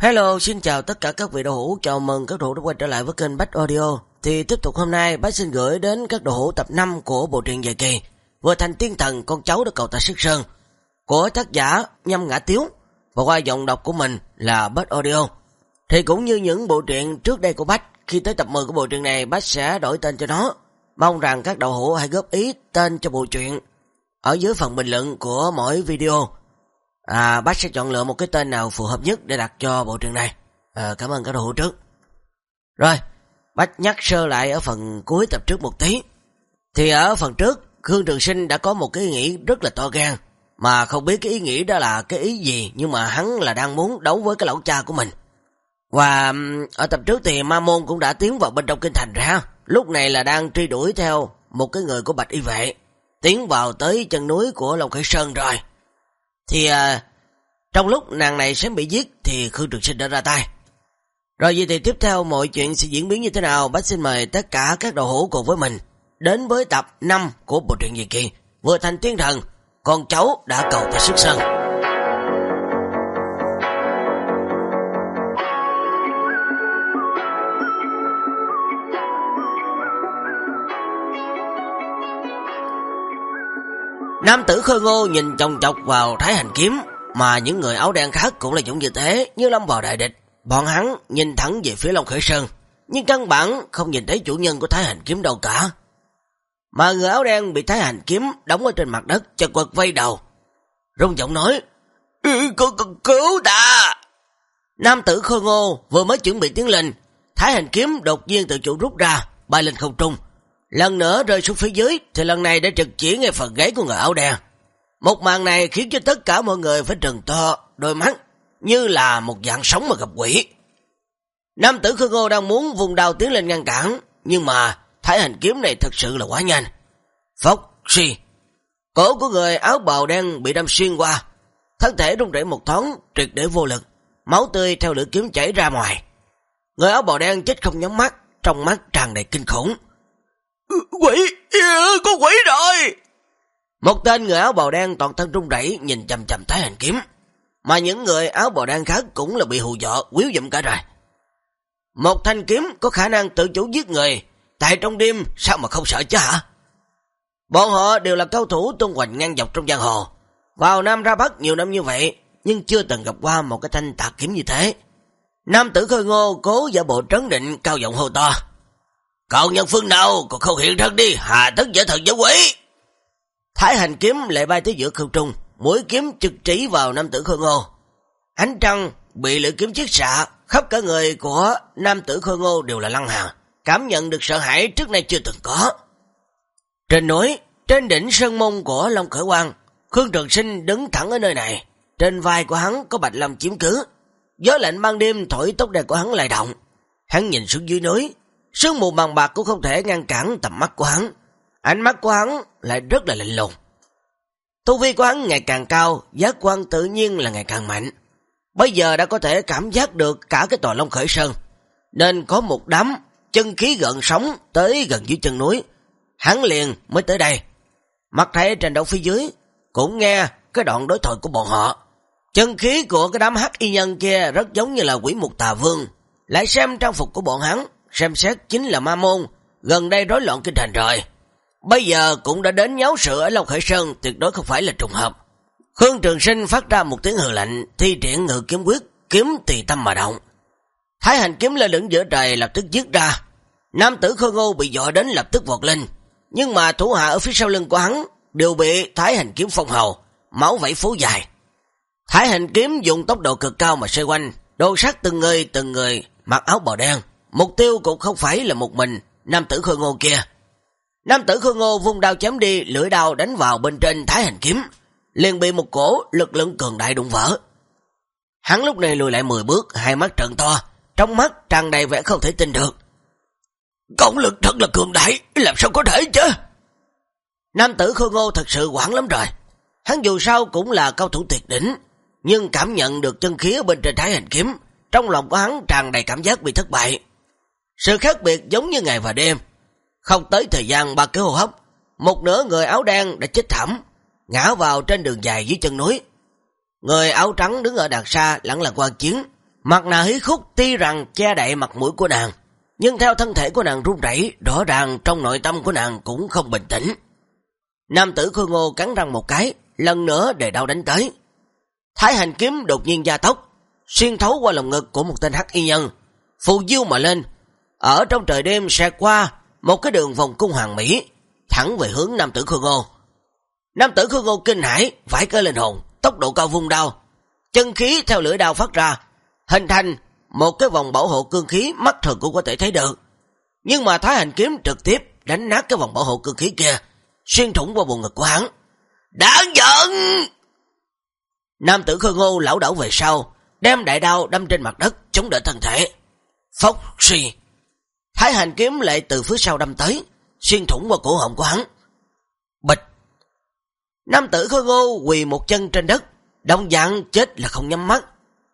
Hello, xin chào tất cả các vị đồ hữu, chào mừng các đồ hữu đã quay trở lại với kênh Bách Audio. Thì tiếp tục hôm nay, Bách xin gửi đến các đồ hữu tập 5 của bộ truyện dài kỳ, vừa thành tiên thần con cháu được cầu ta sức sơn, của tác giả Nhâm Ngã Tiếu, và qua giọng đọc của mình là Bách Audio. Thì cũng như những bộ truyện trước đây của Bách, khi tới tập 10 của bộ truyện này, Bách sẽ đổi tên cho nó. Mong rằng các đầu hữu hãy góp ý tên cho bộ truyện ở dưới phần bình luận của mỗi video à, bác sẽ chọn lựa một cái tên nào phù hợp nhất để đặt cho bộ truyện này. À, cảm ơn các đồ hữu trước. Rồi, bác nhắc sơ lại ở phần cuối tập trước một tí. Thì ở phần trước, Khương Trường Sinh đã có một cái ý nghĩ rất là to gan, mà không biết cái ý nghĩ đó là cái ý gì, nhưng mà hắn là đang muốn đấu với cái lão cha của mình. Và ở tập trước thì Ma Môn cũng đã tiến vào bên trong kinh thành ra, lúc này là đang truy đuổi theo một cái người của Bạch Y Vệ, tiến vào tới chân núi của Long khải Sơn rồi. Thì à, trong lúc nàng này sẽ bị giết thì Khương Trường Sinh đã ra tay. Rồi vậy thì tiếp theo mọi chuyện sẽ diễn biến như thế nào? Bác xin mời tất cả các đầu hữu cùng với mình đến với tập 5 của bộ truyện Diệt kỳ. Vừa thành tiên thần, con cháu đã cầu ta sức sân. Nam tử khơi ngô nhìn chồng chọc vào thái hành kiếm, mà những người áo đen khác cũng là giống như thế, như lâm vào đại địch. Bọn hắn nhìn thẳng về phía Long Khởi Sơn, nhưng căn bản không nhìn thấy chủ nhân của thái hành kiếm đâu cả. Mà người áo đen bị thái hành kiếm đóng ở trên mặt đất, chật quật vây đầu. Rung giọng nói, cứu, ta! Nam tử khôi ngô vừa mới chuẩn bị tiến lên, thái hành kiếm đột nhiên từ chỗ rút ra, bay lên không trung. Lần nữa rơi xuống phía dưới thì lần này đã trực chỉ ngay phần gáy của người áo đen. Một màn này khiến cho tất cả mọi người phải trừng to đôi mắt như là một dạng sống mà gặp quỷ. Nam tử Khương Ngô đang muốn vùng đào tiến lên ngăn cản, nhưng mà thái hành kiếm này thật sự là quá nhanh. Phốc, suy, cổ của người áo bào đen bị đâm xuyên qua, thân thể rung rẩy một thoáng, triệt để vô lực, máu tươi theo lưỡi kiếm chảy ra ngoài. Người áo bào đen chết không nhắm mắt, trong mắt tràn đầy kinh khủng. Quỷ, có quỷ rồi! Một tên người áo bào đen toàn thân trung rẩy nhìn chầm chầm thái hành kiếm, mà những người áo bào đen khác cũng là bị hù dọ, quýu dụm cả rồi. Một thanh kiếm có khả năng tự chủ giết người, tại trong đêm sao mà không sợ chứ hả? Bọn họ đều là cao thủ tung hoành ngang dọc trong giang hồ, vào Nam ra Bắc nhiều năm như vậy, nhưng chưa từng gặp qua một cái thanh tạc kiếm như thế. Nam tử khơi ngô cố giả bộ trấn định cao giọng hô to. Còn nhân phương nào còn không hiện thân đi, hà tất giả thần giả quỷ. Thái hành kiếm lại bay tới giữa không trung, mũi kiếm trực trí vào nam tử khôi ngô. Ánh trăng bị lưỡi kiếm chiếc xạ, khắp cả người của nam tử khôi ngô đều là lăng hà, cảm nhận được sợ hãi trước nay chưa từng có. Trên núi, trên đỉnh sơn môn của Long Khởi Quang, Khương Trường Sinh đứng thẳng ở nơi này, trên vai của hắn có bạch lâm chiếm cứ. Gió lạnh ban đêm thổi tóc đẹp của hắn lại động. Hắn nhìn xuống dưới núi, sương mù bằng bạc cũng không thể ngăn cản tầm mắt của hắn. Ánh mắt của hắn lại rất là lạnh lùng. Tu vi của hắn ngày càng cao, giác quan tự nhiên là ngày càng mạnh. Bây giờ đã có thể cảm giác được cả cái tòa Long Khởi Sơn, nên có một đám chân khí gần sóng tới gần dưới chân núi. Hắn liền mới tới đây. Mặt thấy trên đầu phía dưới, cũng nghe cái đoạn đối thoại của bọn họ. Chân khí của cái đám hắc y nhân kia rất giống như là quỷ mục tà vương. Lại xem trang phục của bọn hắn, xem xét chính là ma môn, gần đây rối loạn kinh thành rồi. Bây giờ cũng đã đến nháo sự ở Long Khởi Sơn, tuyệt đối không phải là trùng hợp. Khương Trường Sinh phát ra một tiếng hừ lạnh, thi triển ngự kiếm quyết, kiếm tùy tâm mà động. Thái hành kiếm lên lửng giữa trời lập tức giết ra. Nam tử Khôi Ngô bị dọa đến lập tức vọt lên, nhưng mà thủ hạ ở phía sau lưng của hắn đều bị Thái hành kiếm phong hầu, máu vẫy phố dài. Thái hành kiếm dùng tốc độ cực cao mà xoay quanh, đồ sát từng người từng người mặc áo bò đen. Mục tiêu cũng không phải là một mình, nam tử Khôi Ngô kia. Nam tử Khôi Ngô vung đao chém đi, lưỡi đao đánh vào bên trên Thái hành kiếm, liền bị một cổ lực lượng cường đại đụng vỡ. Hắn lúc này lùi lại 10 bước, hai mắt trận to, trong mắt tràn đầy vẻ không thể tin được. cộng lực thật là cường đại, làm sao có thể chứ? Nam tử Khôi Ngô thật sự quảng lắm rồi. Hắn dù sao cũng là cao thủ tuyệt đỉnh, nhưng cảm nhận được chân khí ở bên trên thái hành kiếm, trong lòng của hắn tràn đầy cảm giác bị thất bại. Sự khác biệt giống như ngày và đêm. Không tới thời gian ba cái hô hấp, một nửa người áo đen đã chết thảm, ngã vào trên đường dài dưới chân núi. Người áo trắng đứng ở đằng xa lặng lặng quan chiến, Mặt nạ hí khúc tuy rằng che đậy mặt mũi của nàng, nhưng theo thân thể của nàng run rẩy, rõ ràng trong nội tâm của nàng cũng không bình tĩnh. Nam tử khôi ngô cắn răng một cái, lần nữa để đau đánh tới. Thái hành kiếm đột nhiên gia tốc, xuyên thấu qua lồng ngực của một tên hắc y nhân, phù diêu mà lên, ở trong trời đêm xe qua một cái đường vòng cung hoàng mỹ, thẳng về hướng nam tử khương ngô. Nam tử khương ngô kinh hãi, vải cơ lên hồn, tốc độ cao vung đao, chân khí theo lưỡi đao phát ra, hình thành một cái vòng bảo hộ cương khí mắt thường cũng có thể thấy được. Nhưng mà Thái Hành Kiếm trực tiếp đánh nát cái vòng bảo hộ cương khí kia, xuyên thủng qua buồn ngực của hắn. Đáng giận! Nam tử khương ngô lão đảo về sau, đem đại đao đâm trên mặt đất, chống đỡ thân thể. Phốc suy. Thái hành kiếm lại từ phía sau đâm tới, xuyên thủng qua cổ họng của hắn. Bịch. Nam tử khôi ngô quỳ một chân trên đất, đông dạng chết là không nhắm mắt,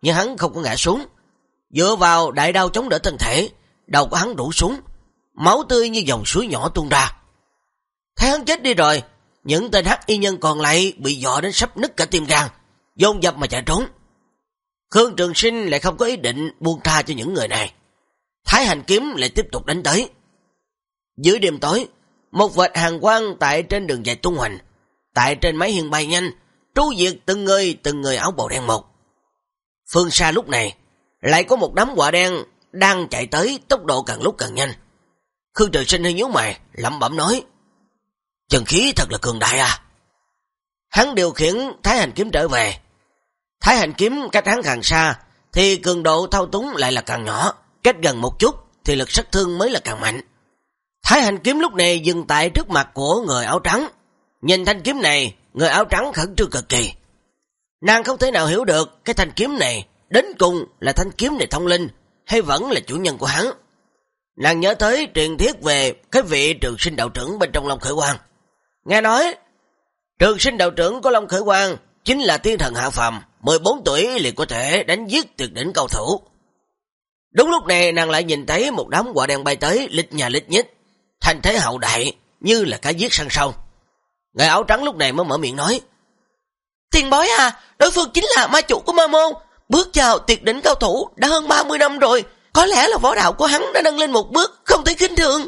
nhưng hắn không có ngã xuống. Dựa vào đại đao chống đỡ thân thể, đầu của hắn rủ xuống, máu tươi như dòng suối nhỏ tuôn ra. Thấy hắn chết đi rồi, những tên hắc y nhân còn lại bị dọa đến sắp nứt cả tim gan, dồn dập mà chạy trốn. Khương Trường Sinh lại không có ý định buông tha cho những người này. Thái hành kiếm lại tiếp tục đánh tới. Dưới đêm tối, một vệt hàng quang tại trên đường dài tung hoành, tại trên máy hiên bay nhanh, tru diệt từng người từng người áo bào đen một. Phương xa lúc này, lại có một đám quả đen đang chạy tới tốc độ càng lúc càng nhanh. Khương Trường Sinh hơi nhíu mày, lẩm bẩm nói: "Chân khí thật là cường đại à." Hắn điều khiển Thái hành kiếm trở về. Thái hành kiếm cách hắn càng xa thì cường độ thao túng lại là càng nhỏ, cách gần một chút thì lực sát thương mới là càng mạnh. Thái hành kiếm lúc này dừng tại trước mặt của người áo trắng. Nhìn thanh kiếm này, người áo trắng khẩn trương cực kỳ. Nàng không thể nào hiểu được cái thanh kiếm này đến cùng là thanh kiếm này thông linh hay vẫn là chủ nhân của hắn. Nàng nhớ tới truyền thiết về cái vị trường sinh đạo trưởng bên trong Long Khởi Quang. Nghe nói, trường sinh đạo trưởng của Long Khởi Quang chính là tiên thần hạ phàm, 14 tuổi liền có thể đánh giết tuyệt đỉnh cầu thủ. Đúng lúc này nàng lại nhìn thấy một đám quả đen bay tới lít nhà lít nhít, thành thế hậu đại như là cá giết săn sông. Người áo trắng lúc này mới mở miệng nói, Tiền bói à, đối phương chính là ma chủ của ma môn, bước vào tuyệt đỉnh cao thủ đã hơn 30 năm rồi, có lẽ là võ đạo của hắn đã nâng lên một bước, không thể khinh thường.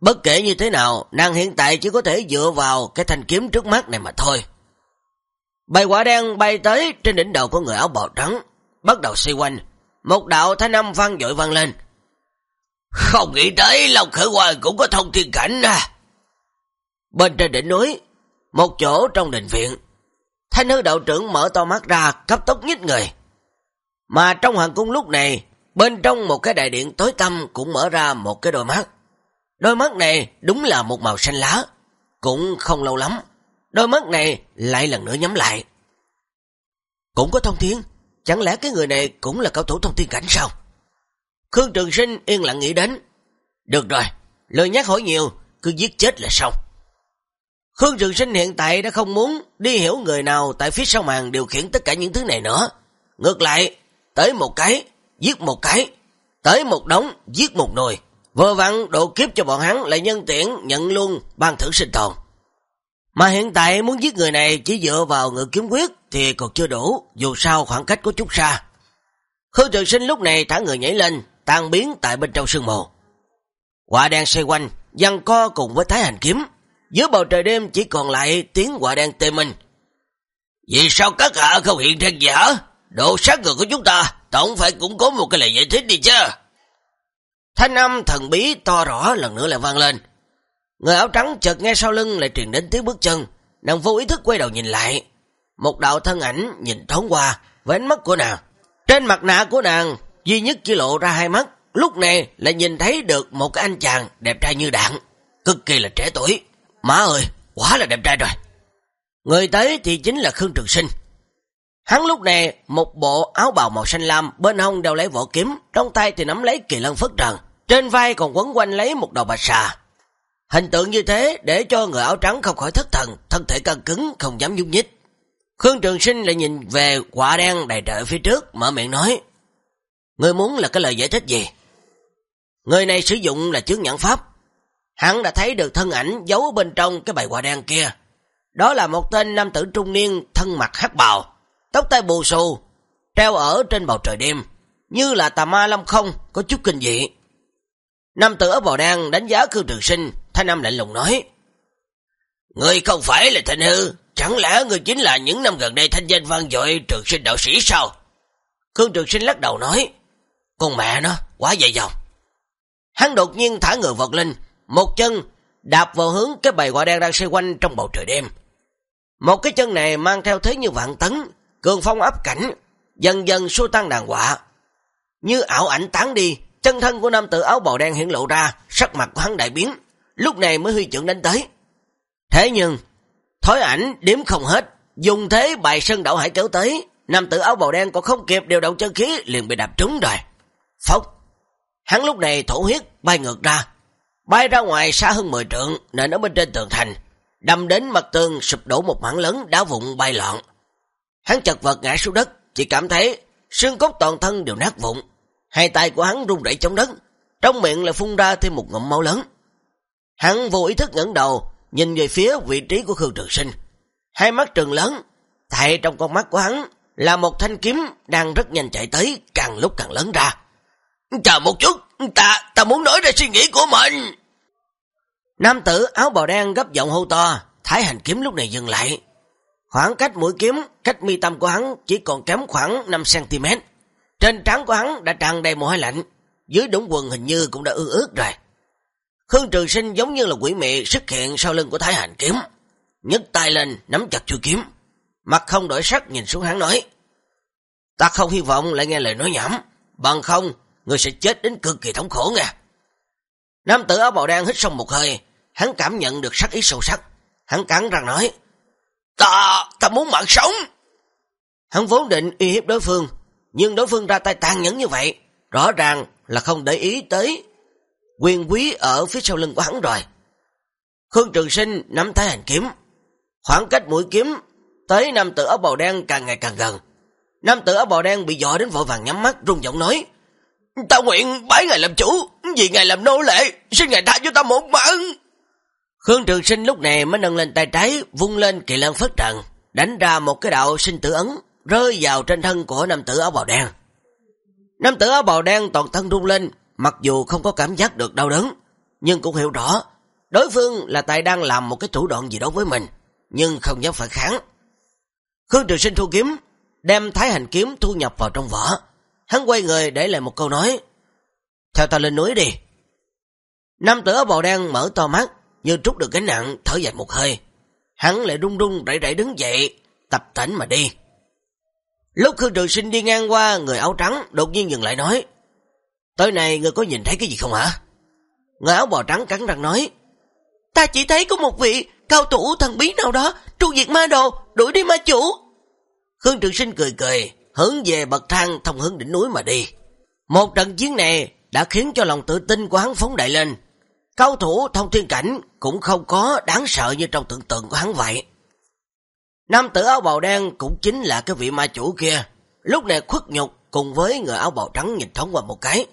Bất kể như thế nào, nàng hiện tại chỉ có thể dựa vào cái thanh kiếm trước mắt này mà thôi. Bầy quả đen bay tới trên đỉnh đầu của người áo bào trắng, bắt đầu xoay quanh. Một đạo thái âm vang dội vang lên. Không nghĩ tới lòng Khởi hoài cũng có thông thiên cảnh à. Bên trên đỉnh núi, một chỗ trong đình viện, thanh hư đạo trưởng mở to mắt ra cấp tốc nhất người. Mà trong hoàng cung lúc này, bên trong một cái đại điện tối tăm cũng mở ra một cái đôi mắt. Đôi mắt này đúng là một màu xanh lá, cũng không lâu lắm. Đôi mắt này lại lần nữa nhắm lại. Cũng có thông thiên, chẳng lẽ cái người này cũng là cao thủ thông thiên cảnh sao? Khương Trường Sinh yên lặng nghĩ đến. Được rồi, lời nhắc hỏi nhiều, cứ giết chết là xong. Khương Trường Sinh hiện tại đã không muốn đi hiểu người nào tại phía sau màn điều khiển tất cả những thứ này nữa. Ngược lại, tới một cái, giết một cái, tới một đống, giết một nồi. Vừa vặn độ kiếp cho bọn hắn lại nhân tiện nhận luôn ban thử sinh tồn. Mà hiện tại muốn giết người này chỉ dựa vào ngự kiếm quyết thì còn chưa đủ, dù sao khoảng cách có chút xa. Khương Trường Sinh lúc này thả người nhảy lên, tan biến tại bên trong sương mù. Quả đen xoay quanh, dằn co cùng với thái hành kiếm. Dưới bầu trời đêm chỉ còn lại tiếng quả đen tê minh. Vì sao các hạ không hiện thân giả? Độ sát người của chúng ta, tổng phải cũng có một cái lời giải thích đi chứ. Thanh âm thần bí to rõ lần nữa lại vang lên. Người áo trắng chợt nghe sau lưng lại truyền đến tiếng bước chân, nàng vô ý thức quay đầu nhìn lại. Một đạo thân ảnh nhìn thoáng qua với ánh mắt của nàng. Trên mặt nạ của nàng duy nhất chỉ lộ ra hai mắt, lúc này là nhìn thấy được một cái anh chàng đẹp trai như đạn, cực kỳ là trẻ tuổi. Má ơi, quá là đẹp trai rồi. Người tới thì chính là Khương Trường Sinh. Hắn lúc này một bộ áo bào màu xanh lam, bên hông đeo lấy vỏ kiếm, trong tay thì nắm lấy kỳ lân phất trần, trên vai còn quấn quanh lấy một đầu bạch xà. Hình tượng như thế để cho người áo trắng không khỏi thất thần, thân thể căng cứng, không dám nhúc nhích. Khương Trường Sinh lại nhìn về quả đen đầy trời phía trước, mở miệng nói. Người muốn là cái lời giải thích gì? Người này sử dụng là chướng nhãn pháp. Hắn đã thấy được thân ảnh giấu bên trong cái bài quả đen kia. Đó là một tên nam tử trung niên thân mặt hắc bào, tóc tai bù xù, treo ở trên bầu trời đêm. như là tà ma lâm không, có chút kinh dị. Nam tử ở bò đen đánh giá Khương Trường Sinh, thanh âm lạnh lùng nói. Người không phải là thanh hư, chẳng lẽ người chính là những năm gần đây thanh danh vang dội Trường Sinh đạo sĩ sao? Khương Trường Sinh lắc đầu nói. Con mẹ nó, quá dày dòng. Hắn đột nhiên thả người vọt lên, một chân đạp vào hướng cái bầy quả đen đang xoay quanh trong bầu trời đêm. Một cái chân này mang theo thế như vạn tấn, cường phong áp cảnh, dần dần xua tăng đàn quạ. Như ảo ảnh tán đi, chân thân của nam tử áo bào đen hiện lộ ra, sắc mặt của hắn đại biến, lúc này mới huy trưởng đánh tới. Thế nhưng, thói ảnh điểm không hết, dùng thế bài sân đậu hải kéo tới, nam tử áo bào đen còn không kịp điều động chân khí liền bị đạp trúng rồi. Phốc! Hắn lúc này thổ huyết bay ngược ra, bay ra ngoài xa hơn 10 trượng, nên ở bên trên tường thành, đâm đến mặt tường sụp đổ một mảng lớn đá vụn bay loạn. Hắn chật vật ngã xuống đất, chỉ cảm thấy xương cốt toàn thân đều nát vụn. Hai tay của hắn rung rẩy chống đất, trong miệng là phun ra thêm một ngụm máu lớn. Hắn vô ý thức ngẩng đầu, nhìn về phía vị trí của Khương Trường Sinh. Hai mắt trừng lớn, tại trong con mắt của hắn là một thanh kiếm đang rất nhanh chạy tới, càng lúc càng lớn ra. Chờ một chút, ta ta muốn nói ra suy nghĩ của mình. Nam tử áo bào đen gấp giọng hô to, thái hành kiếm lúc này dừng lại. Khoảng cách mũi kiếm, cách mi tâm của hắn chỉ còn kém khoảng 5cm. Trên trán của hắn đã tràn đầy mồ hôi lạnh, dưới đũng quần hình như cũng đã ư ướt rồi. Khương Trường Sinh giống như là quỷ mị xuất hiện sau lưng của Thái Hành kiếm, nhấc tay lên nắm chặt chui kiếm, mặt không đổi sắc nhìn xuống hắn nói: "Ta không hy vọng lại nghe lời nói nhảm, bằng không người sẽ chết đến cực kỳ thống khổ nha." Nam tử áo bào đen hít sâu một hơi, hắn cảm nhận được sắc ý sâu sắc, hắn cắn răng nói: Ta, ta muốn mạng sống. Hắn vốn định uy hiếp đối phương, nhưng đối phương ra tay tàn nhẫn như vậy, rõ ràng là không để ý tới quyền quý ở phía sau lưng của hắn rồi. Khương Trường Sinh nắm thái hành kiếm, khoảng cách mũi kiếm tới nam tử áo bào đen càng ngày càng gần. Nam tử áo bào đen bị dọa đến vội vàng nhắm mắt rung giọng nói: "Ta nguyện bái ngài làm chủ, vì ngài làm nô lệ, xin ngài tha cho ta một mạng." Khương Trường Sinh lúc này mới nâng lên tay trái, vung lên kỳ lân phất trận, đánh ra một cái đạo sinh tử ấn, rơi vào trên thân của nam tử áo bào đen. Nam tử áo bào đen toàn thân rung lên, mặc dù không có cảm giác được đau đớn, nhưng cũng hiểu rõ, đối phương là tại đang làm một cái thủ đoạn gì đó với mình, nhưng không dám phản kháng. Khương Trường Sinh thu kiếm, đem thái hành kiếm thu nhập vào trong vỏ. Hắn quay người để lại một câu nói, theo ta lên núi đi. Nam tử áo bào đen mở to mắt, như trút được cái nặng, thở dài một hơi. Hắn lại rung rung rảy rảy đứng dậy, tập tảnh mà đi. Lúc Khương Trường Sinh đi ngang qua, người áo trắng đột nhiên dừng lại nói, Tới này người có nhìn thấy cái gì không hả? Người áo bò trắng cắn răng nói, Ta chỉ thấy có một vị cao thủ thần bí nào đó, tru diệt ma đồ, đuổi đi ma chủ. Khương Trường Sinh cười cười, hướng về bậc thang thông hướng đỉnh núi mà đi. Một trận chiến này đã khiến cho lòng tự tin của hắn phóng đại lên, Cao thủ thông thiên cảnh cũng không có đáng sợ như trong tưởng tượng của hắn vậy. Nam tử áo bào đen cũng chính là cái vị ma chủ kia. Lúc này khuất nhục cùng với người áo bào trắng nhìn thoáng qua một cái.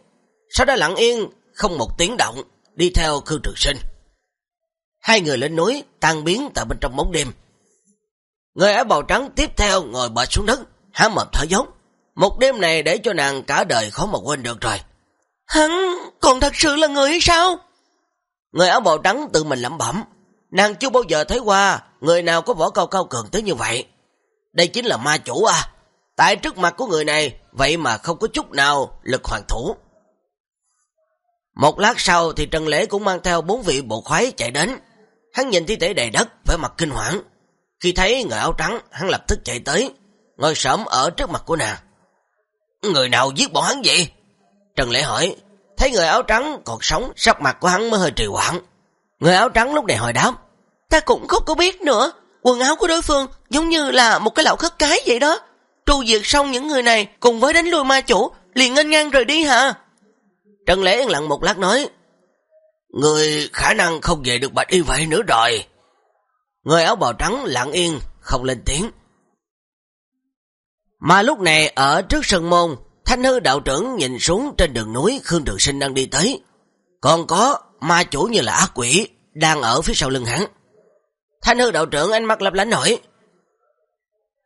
Sau đó lặng yên, không một tiếng động, đi theo Khương Trường Sinh. Hai người lên núi, tan biến tại bên trong bóng đêm. Người áo bào trắng tiếp theo ngồi bệt xuống đất, há mập thở dốc. Một đêm này để cho nàng cả đời khó mà quên được rồi. Hắn còn thật sự là người hay sao? Người áo bào trắng tự mình lẩm bẩm, nàng chưa bao giờ thấy qua người nào có võ cao cao cường tới như vậy. Đây chính là ma chủ à. Tại trước mặt của người này, vậy mà không có chút nào lực hoàn thủ. Một lát sau thì Trần Lễ cũng mang theo bốn vị bộ khoái chạy đến. Hắn nhìn thi thể đầy đất với mặt kinh hoảng. Khi thấy người áo trắng, hắn lập tức chạy tới, ngồi sớm ở trước mặt của nàng. Người nào giết bọn hắn vậy? Trần Lễ hỏi, Thấy người áo trắng còn sống, sắc mặt của hắn mới hơi trì hoãn. Người áo trắng lúc này hồi đáp. Ta cũng không có biết nữa. Quần áo của đối phương giống như là một cái lão khất cái vậy đó. Trù diệt xong những người này cùng với đánh lui ma chủ, liền ngân ngang rời đi hả? Trần Lễ yên lặng một lát nói. Người khả năng không về được bạch y vậy nữa rồi. Người áo bào trắng lặng yên, không lên tiếng. Mà lúc này ở trước sân môn, Thanh hư đạo trưởng nhìn xuống trên đường núi Khương Trường Sinh đang đi tới. Còn có ma chủ như là ác quỷ đang ở phía sau lưng hắn. Thanh hư đạo trưởng ánh mắt lấp lánh hỏi.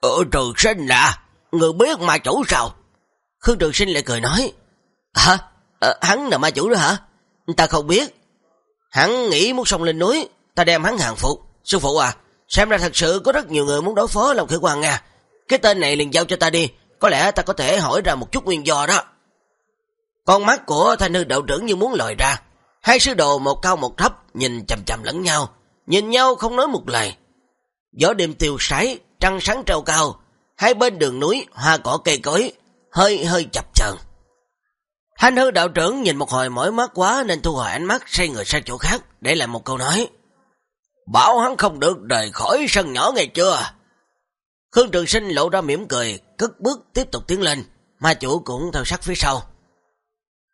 Ở Trường Sinh à, người biết ma chủ sao? Khương Trường Sinh lại cười nói, Hả? À, Ờ, hắn là ma chủ đó hả? Ta không biết. Hắn nghĩ muốn sông lên núi, ta đem hắn hàng phục. Sư phụ à, xem ra thật sự có rất nhiều người muốn đối phó lòng Khởi quan nha. À. Cái tên này liền giao cho ta đi, có lẽ ta có thể hỏi ra một chút nguyên do đó. Con mắt của thanh hư đạo trưởng như muốn lòi ra. Hai sư đồ một cao một thấp, nhìn chầm chầm lẫn nhau, nhìn nhau không nói một lời. Gió đêm tiêu sái, trăng sáng treo cao, hai bên đường núi, hoa cỏ cây cối, hơi hơi chập chờn. Thanh hư đạo trưởng nhìn một hồi mỏi mắt quá nên thu hồi ánh mắt xoay người sang chỗ khác để lại một câu nói. Bảo hắn không được rời khỏi sân nhỏ ngày chưa? Khương Trường Sinh lộ ra mỉm cười, cất bước tiếp tục tiến lên, ma chủ cũng theo sát phía sau.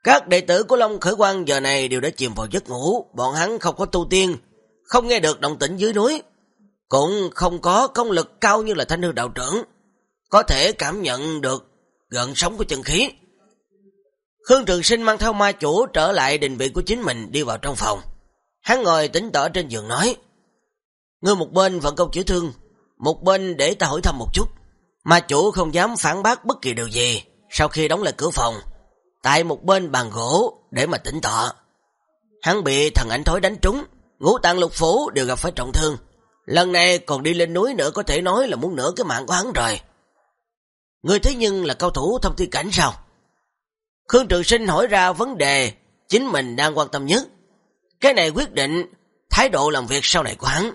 Các đệ tử của Long Khởi Quang giờ này đều đã chìm vào giấc ngủ, bọn hắn không có tu tiên, không nghe được động tĩnh dưới núi, cũng không có công lực cao như là thanh hư đạo trưởng, có thể cảm nhận được gần sống của chân khí. Khương Trường Sinh mang theo ma chủ trở lại định vị của chính mình đi vào trong phòng. Hắn ngồi tỉnh tở trên giường nói, Ngươi một bên vận công chữa thương, một bên để ta hỏi thăm một chút. Ma chủ không dám phản bác bất kỳ điều gì sau khi đóng lại cửa phòng, tại một bên bàn gỗ để mà tỉnh tọa. Hắn bị thần ảnh thối đánh trúng, ngũ tạng lục phủ đều gặp phải trọng thương. Lần này còn đi lên núi nữa có thể nói là muốn nửa cái mạng của hắn rồi. Ngươi thế nhưng là cao thủ thông thi cảnh sao? Khương Trường Sinh hỏi ra vấn đề chính mình đang quan tâm nhất. Cái này quyết định thái độ làm việc sau này của hắn.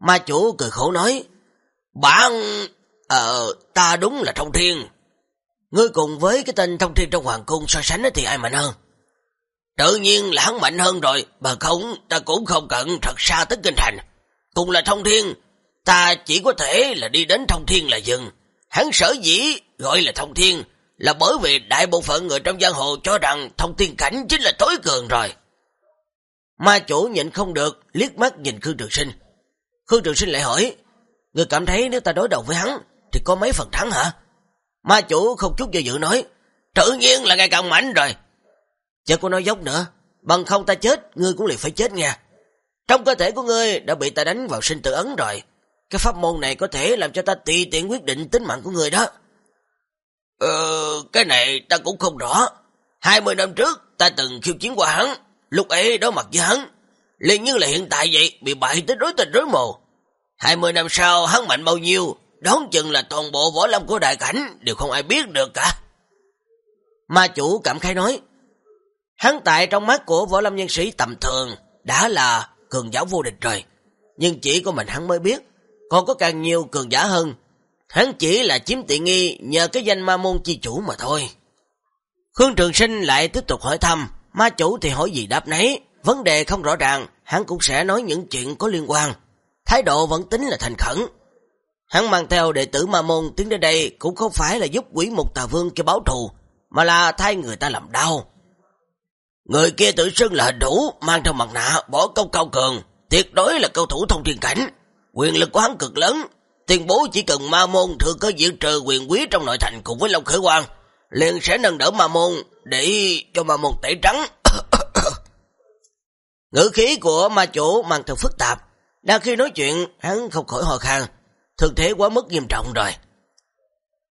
Ma chủ cười khổ nói, Bạn, ờ, ta đúng là thông thiên. Ngươi cùng với cái tên thông thiên trong hoàng cung so sánh thì ai mạnh hơn? Tự nhiên là hắn mạnh hơn rồi, bà không, ta cũng không cần thật xa tới kinh thành. Cùng là thông thiên, ta chỉ có thể là đi đến thông thiên là dừng. Hắn sở dĩ gọi là thông thiên là bởi vì đại bộ phận người trong giang hồ cho rằng thông thiên cảnh chính là tối cường rồi. Ma chủ nhịn không được, liếc mắt nhìn Khương Trường Sinh. Khương Trường Sinh lại hỏi, người cảm thấy nếu ta đối đầu với hắn thì có mấy phần thắng hả? Ma chủ không chút do dự nói, tự nhiên là ngày càng mạnh rồi. Chờ cô nói dốc nữa, bằng không ta chết, ngươi cũng liền phải chết nha. Trong cơ thể của ngươi đã bị ta đánh vào sinh tử ấn rồi. Cái pháp môn này có thể làm cho ta tùy tiện quyết định tính mạng của ngươi đó. Ờ, cái này ta cũng không rõ. 20 năm trước, ta từng khiêu chiến qua hắn. Lúc ấy đối mặt với hắn. liền như là hiện tại vậy, bị bại tới rối tình rối mồ. 20 năm sau, hắn mạnh bao nhiêu, đón chừng là toàn bộ võ lâm của đại cảnh, đều không ai biết được cả. Ma chủ cảm khai nói, hắn tại trong mắt của võ lâm nhân sĩ tầm thường, đã là cường giáo vô địch rồi. Nhưng chỉ có mình hắn mới biết, còn có càng nhiều cường giả hơn. Hắn chỉ là chiếm tiện nghi nhờ cái danh ma môn chi chủ mà thôi. Khương Trường Sinh lại tiếp tục hỏi thăm, ma chủ thì hỏi gì đáp nấy, vấn đề không rõ ràng, hắn cũng sẽ nói những chuyện có liên quan. Thái độ vẫn tính là thành khẩn. Hắn mang theo đệ tử ma môn tiến đến đây cũng không phải là giúp quỷ một tà vương cho báo thù, mà là thay người ta làm đau. Người kia tự xưng là hình đủ, mang trong mặt nạ, bỏ công cao cường, tuyệt đối là cầu thủ thông thiên cảnh. Quyền lực của hắn cực lớn, tuyên bố chỉ cần ma môn thừa cơ dự trừ quyền quý trong nội thành cùng với Long Khởi Quang, liền sẽ nâng đỡ ma môn để cho ma môn tẩy trắng. Ngữ khí của ma chủ mang thật phức tạp, đang khi nói chuyện hắn không khỏi hồi khang, thực thế quá mức nghiêm trọng rồi.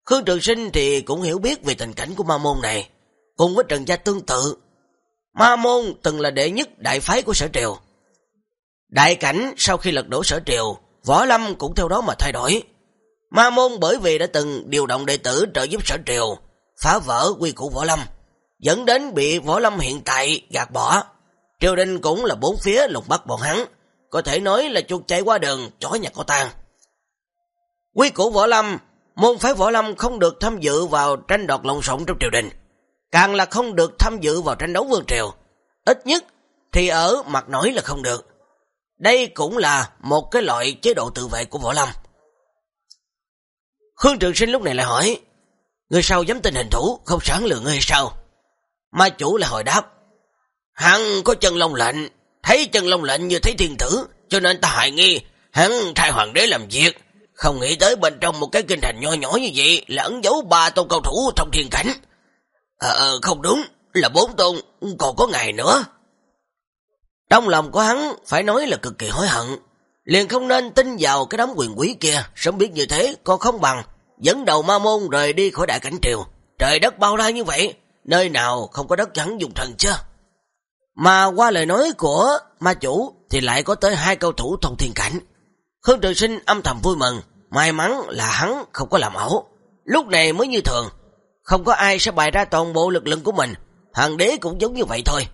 Khương Trường Sinh thì cũng hiểu biết về tình cảnh của ma môn này, cùng với Trần Gia tương tự. Ma môn từng là đệ nhất đại phái của sở triều. Đại cảnh sau khi lật đổ sở triều, Võ Lâm cũng theo đó mà thay đổi. Ma môn bởi vì đã từng điều động đệ tử trợ giúp sở triều, phá vỡ quy củ Võ Lâm, dẫn đến bị Võ Lâm hiện tại gạt bỏ. Triều đình cũng là bốn phía lục bắt bọn hắn, có thể nói là chuột chạy qua đường, chó nhà có tan. Quy củ Võ Lâm, môn phái Võ Lâm không được tham dự vào tranh đoạt lộn xộn trong triều đình, càng là không được tham dự vào tranh đấu vương triều. Ít nhất thì ở mặt nổi là không được. Đây cũng là một cái loại chế độ tự vệ của Võ Lâm. Khương Trường Sinh lúc này lại hỏi, người sao dám tin hình thủ, không sáng lượng người sao? Ma chủ lại hồi đáp, hắn có chân lông lệnh, thấy chân lông lệnh như thấy thiên tử, cho nên ta hại nghi, hắn thay hoàng đế làm việc, không nghĩ tới bên trong một cái kinh thành nho nhỏ như vậy là ẩn giấu ba tôn cầu thủ trong thiên cảnh. Ờ, ờ, không đúng, là bốn tôn, còn có ngày nữa. Trong lòng của hắn phải nói là cực kỳ hối hận, liền không nên tin vào cái đám quyền quý kia, sớm biết như thế còn không bằng, dẫn đầu ma môn rời đi khỏi đại cảnh triều, trời đất bao la như vậy, nơi nào không có đất chẳng dùng thần chứ? Mà qua lời nói của ma chủ thì lại có tới hai cầu thủ thông thiên cảnh. Khương Trường Sinh âm thầm vui mừng, may mắn là hắn không có làm ẩu. Lúc này mới như thường, không có ai sẽ bày ra toàn bộ lực lượng của mình, hoàng đế cũng giống như vậy thôi.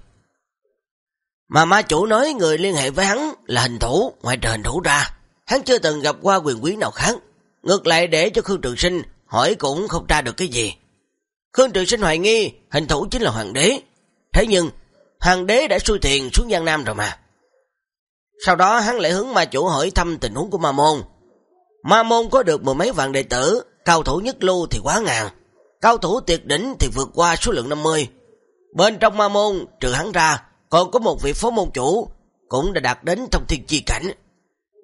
Mà ma chủ nói người liên hệ với hắn là hình thủ, ngoài trời hình thủ ra, hắn chưa từng gặp qua quyền quý nào khác. Ngược lại để cho Khương Trường Sinh hỏi cũng không tra được cái gì. Khương Trường Sinh hoài nghi hình thủ chính là hoàng đế. Thế nhưng, hoàng đế đã xuôi thiền xuống Giang Nam rồi mà. Sau đó hắn lại hướng ma chủ hỏi thăm tình huống của ma môn. Ma môn có được mười mấy vạn đệ tử, cao thủ nhất lưu thì quá ngàn. Cao thủ tuyệt đỉnh thì vượt qua số lượng 50. Bên trong ma môn, trừ hắn ra, còn có một vị phó môn chủ, cũng đã đạt đến thông thiên chi cảnh.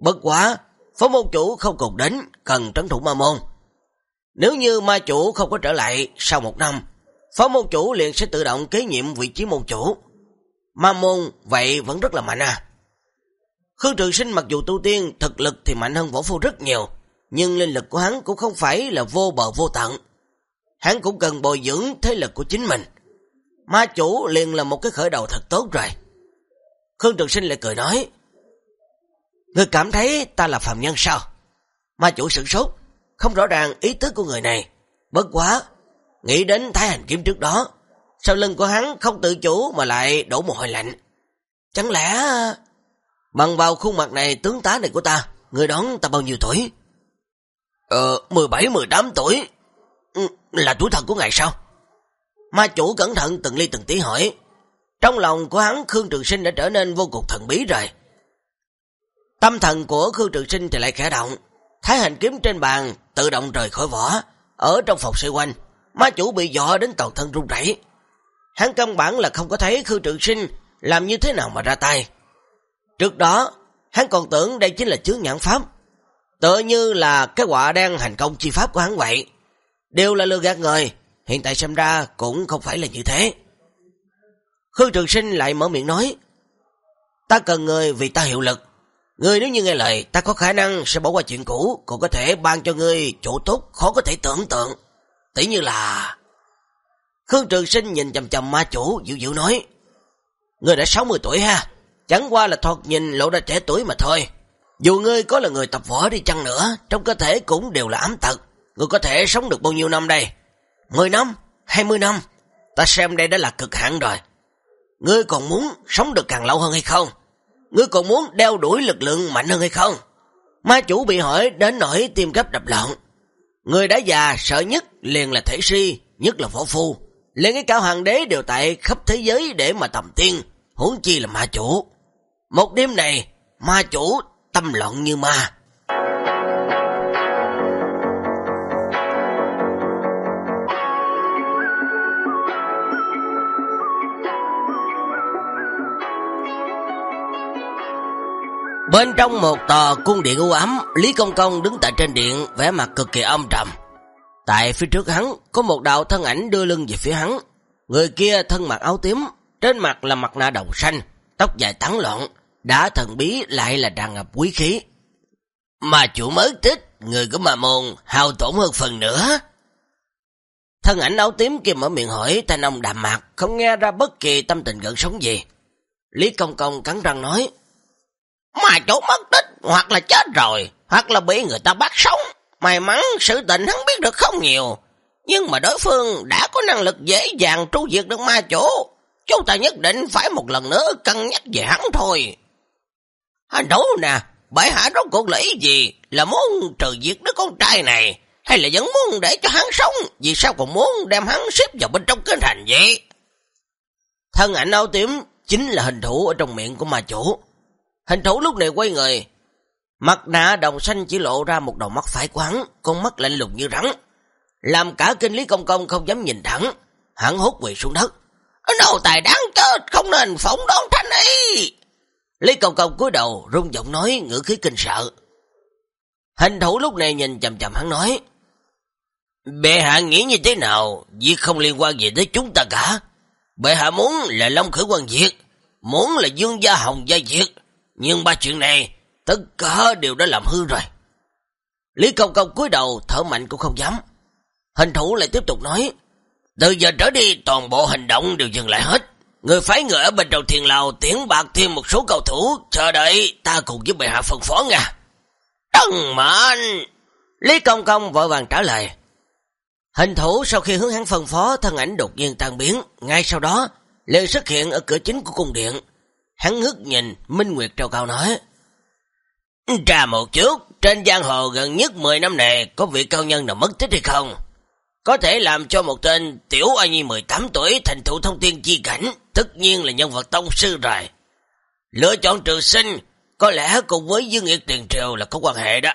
Bất quá, phó môn chủ không cùng đến, cần trấn thủ ma môn. Nếu như ma chủ không có trở lại sau một năm, phó môn chủ liền sẽ tự động kế nhiệm vị trí môn chủ. Ma môn vậy vẫn rất là mạnh à. Khương Trường Sinh mặc dù tu tiên, thực lực thì mạnh hơn võ phu rất nhiều, nhưng linh lực của hắn cũng không phải là vô bờ vô tận. Hắn cũng cần bồi dưỡng thế lực của chính mình. Ma chủ liền là một cái khởi đầu thật tốt rồi. Khương Trường Sinh lại cười nói, Người cảm thấy ta là phạm nhân sao? Ma chủ sửng sốt, không rõ ràng ý tứ của người này. Bất quá, nghĩ đến thái hành kiếm trước đó, sau lưng của hắn không tự chủ mà lại đổ mồ hôi lạnh. Chẳng lẽ... Bằng vào khuôn mặt này tướng tá này của ta, người đón ta bao nhiêu tuổi? Ờ, 17-18 tuổi. Ừ, là tuổi thật của ngài sao? Ma chủ cẩn thận từng ly từng tí hỏi. Trong lòng của hắn Khương Trường Sinh đã trở nên vô cùng thần bí rồi. Tâm thần của Khương Trường Sinh thì lại khẽ động. Thái hành kiếm trên bàn tự động rời khỏi vỏ. Ở trong phòng xoay quanh, ma chủ bị dọa đến toàn thân run rẩy. Hắn căn bản là không có thấy Khương Trường Sinh làm như thế nào mà ra tay. Trước đó, hắn còn tưởng đây chính là chướng nhãn pháp. Tựa như là cái quả đang hành công chi pháp của hắn vậy. Đều là lừa gạt người, hiện tại xem ra cũng không phải là như thế. Khương Trường Sinh lại mở miệng nói, Ta cần người vì ta hiệu lực. Người nếu như nghe lời, ta có khả năng sẽ bỏ qua chuyện cũ, còn có thể ban cho ngươi chỗ tốt khó có thể tưởng tượng. Tỷ như là... Khương Trường Sinh nhìn chầm chầm ma chủ, dịu dịu nói, Ngươi đã 60 tuổi ha, chẳng qua là thoạt nhìn lộ ra trẻ tuổi mà thôi. Dù ngươi có là người tập võ đi chăng nữa, trong cơ thể cũng đều là ám tật. Ngươi có thể sống được bao nhiêu năm đây? 10 năm? 20 năm? Ta xem đây đã là cực hạn rồi. Ngươi còn muốn sống được càng lâu hơn hay không? Ngươi còn muốn đeo đuổi lực lượng mạnh hơn hay không? Ma chủ bị hỏi đến nỗi tim gấp đập loạn. Người đã già sợ nhất liền là thể si, nhất là võ phu. Liền cái cao hoàng đế đều tại khắp thế giới để mà tầm tiên, huống chi là ma chủ. Một đêm này, ma chủ tâm loạn như ma. Bên trong một tòa cung điện u ám, Lý Công Công đứng tại trên điện, vẻ mặt cực kỳ âm trầm. Tại phía trước hắn, có một đạo thân ảnh đưa lưng về phía hắn. Người kia thân mặc áo tím, trên mặt là mặt nạ đầu xanh, tóc dài tán loạn, đã thần bí lại là tràn ngập quý khí. Mà chủ mới thích người của mà môn hao tổn hơn phần nữa. Thân ảnh áo tím kia mở miệng hỏi, thanh ông đàm mạc, không nghe ra bất kỳ tâm tình gần sống gì. Lý Công Công cắn răng nói, mà chủ mất tích, hoặc là chết rồi, hoặc là bị người ta bắt sống. May mắn sự tình hắn biết được không nhiều, nhưng mà đối phương đã có năng lực dễ dàng tru diệt được ma chủ. Chúng ta nhất định phải một lần nữa cân nhắc về hắn thôi. anh đấu nè, bệ hạ rốt cuộc là ý gì? Là muốn trừ diệt đứa con trai này, hay là vẫn muốn để cho hắn sống? Vì sao còn muốn đem hắn xếp vào bên trong kinh thành vậy? Thân ảnh áo tím chính là hình thủ ở trong miệng của ma chủ. Hình thủ lúc này quay người, mặt nạ đồng xanh chỉ lộ ra một đầu mắt phải quán, con mắt lạnh lùng như rắn. Làm cả kinh lý công công không dám nhìn thẳng, hắn hốt quỳ xuống đất. Nô tài đáng chết, không nên phỏng đón thanh ấy. Lý Công Công cúi đầu, rung giọng nói ngữ khí kinh sợ. Hình thủ lúc này nhìn chầm chầm hắn nói. Bệ hạ nghĩ như thế nào, việc không liên quan gì tới chúng ta cả. Bệ hạ muốn là Long Khởi quan diệt, muốn là Dương Gia Hồng Gia diệt. Nhưng ba chuyện này, tất cả đều đã làm hư rồi. Lý Công Công cúi đầu, thở mạnh cũng không dám. Hình thủ lại tiếp tục nói. Từ giờ trở đi toàn bộ hành động đều dừng lại hết. Người phái người ở bên trong thiền lào tiến bạc thêm một số cầu thủ, chờ đợi ta cùng với bệ hạ phân phó nha. Đăng mệnh! Lý Công Công vội vàng trả lời. Hình thủ sau khi hướng hắn phân phó, thân ảnh đột nhiên tan biến, ngay sau đó liền xuất hiện ở cửa chính của cung điện. Hắn ngước nhìn, Minh Nguyệt trao cao nói. Trà một chút, trên giang hồ gần nhất 10 năm này có vị cao nhân nào mất tích hay không? Có thể làm cho một tên tiểu a nhi 18 tuổi thành thụ thông tiên chi cảnh, tất nhiên là nhân vật tông sư rồi. Lựa chọn trừ sinh, có lẽ cùng với Dương Nghiệt Tiền Triều là có quan hệ đó.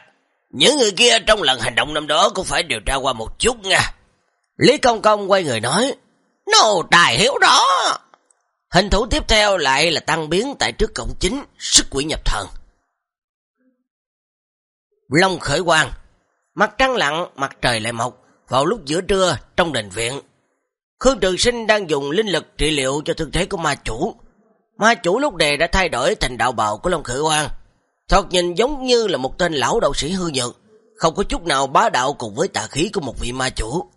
Những người kia trong lần hành động năm đó cũng phải điều tra qua một chút nha. Lý Công Công quay người nói, Nô tài hiểu đó. Hình thủ tiếp theo lại là tăng biến tại trước cổng chính, sức quỷ nhập thần. Long khởi quang, mặt trăng lặng, mặt trời lại mọc, vào lúc giữa trưa trong đền viện. Khương Trường Sinh đang dùng linh lực trị liệu cho thương thế của ma chủ. Ma chủ lúc đề đã thay đổi thành đạo bào của Long Khởi Quang. Thoạt nhìn giống như là một tên lão đạo sĩ hư nhược, không có chút nào bá đạo cùng với tà khí của một vị ma chủ.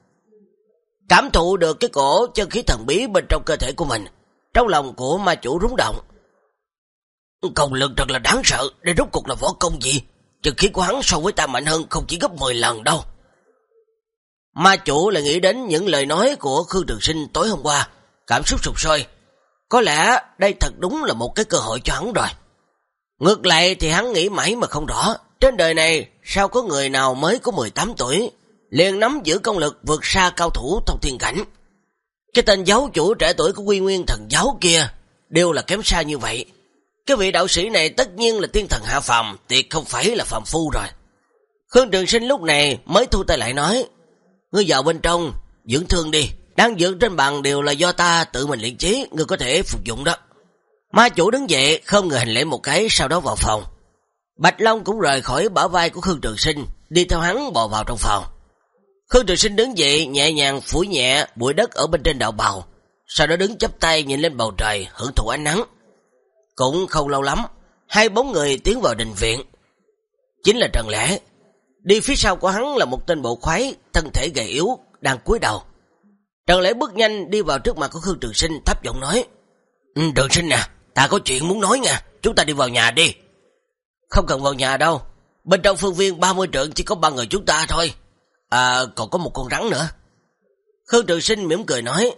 Cảm thụ được cái cổ chân khí thần bí bên trong cơ thể của mình, trong lòng của ma chủ rúng động. Công lực thật là đáng sợ, đây rốt cuộc là võ công gì? Trực khí của hắn so với ta mạnh hơn không chỉ gấp 10 lần đâu. Ma chủ lại nghĩ đến những lời nói của Khương Trường Sinh tối hôm qua, cảm xúc sụp sôi. Có lẽ đây thật đúng là một cái cơ hội cho hắn rồi. Ngược lại thì hắn nghĩ mãi mà không rõ, trên đời này sao có người nào mới có 18 tuổi, liền nắm giữ công lực vượt xa cao thủ trong thiên cảnh. Cái tên giáo chủ trẻ tuổi của quy nguyên thần giáo kia đều là kém xa như vậy. Cái vị đạo sĩ này tất nhiên là tiên thần hạ phàm, tiệt không phải là phàm phu rồi. Khương Trường Sinh lúc này mới thu tay lại nói, Ngươi vào bên trong, dưỡng thương đi. Đang dưỡng trên bàn đều là do ta tự mình luyện chế, ngươi có thể phục dụng đó. Ma chủ đứng dậy, không ngờ hành lễ một cái, sau đó vào phòng. Bạch Long cũng rời khỏi bả vai của Khương Trường Sinh, đi theo hắn bò vào trong phòng. Khương Trường Sinh đứng dậy, nhẹ nhàng phủi nhẹ bụi đất ở bên trên đạo bào, sau đó đứng chắp tay nhìn lên bầu trời, hưởng thụ ánh nắng. Cũng không lâu lắm, hai bóng người tiến vào đình viện. Chính là Trần Lễ. Đi phía sau của hắn là một tên bộ khoái, thân thể gầy yếu, đang cúi đầu. Trần Lễ bước nhanh đi vào trước mặt của Khương Trường Sinh, thấp giọng nói. Ừ, Trường Sinh nè, ta có chuyện muốn nói nha, chúng ta đi vào nhà đi. Không cần vào nhà đâu, bên trong phương viên 30 trượng chỉ có ba người chúng ta thôi. À, còn có một con rắn nữa. Khương Trường Sinh mỉm cười nói.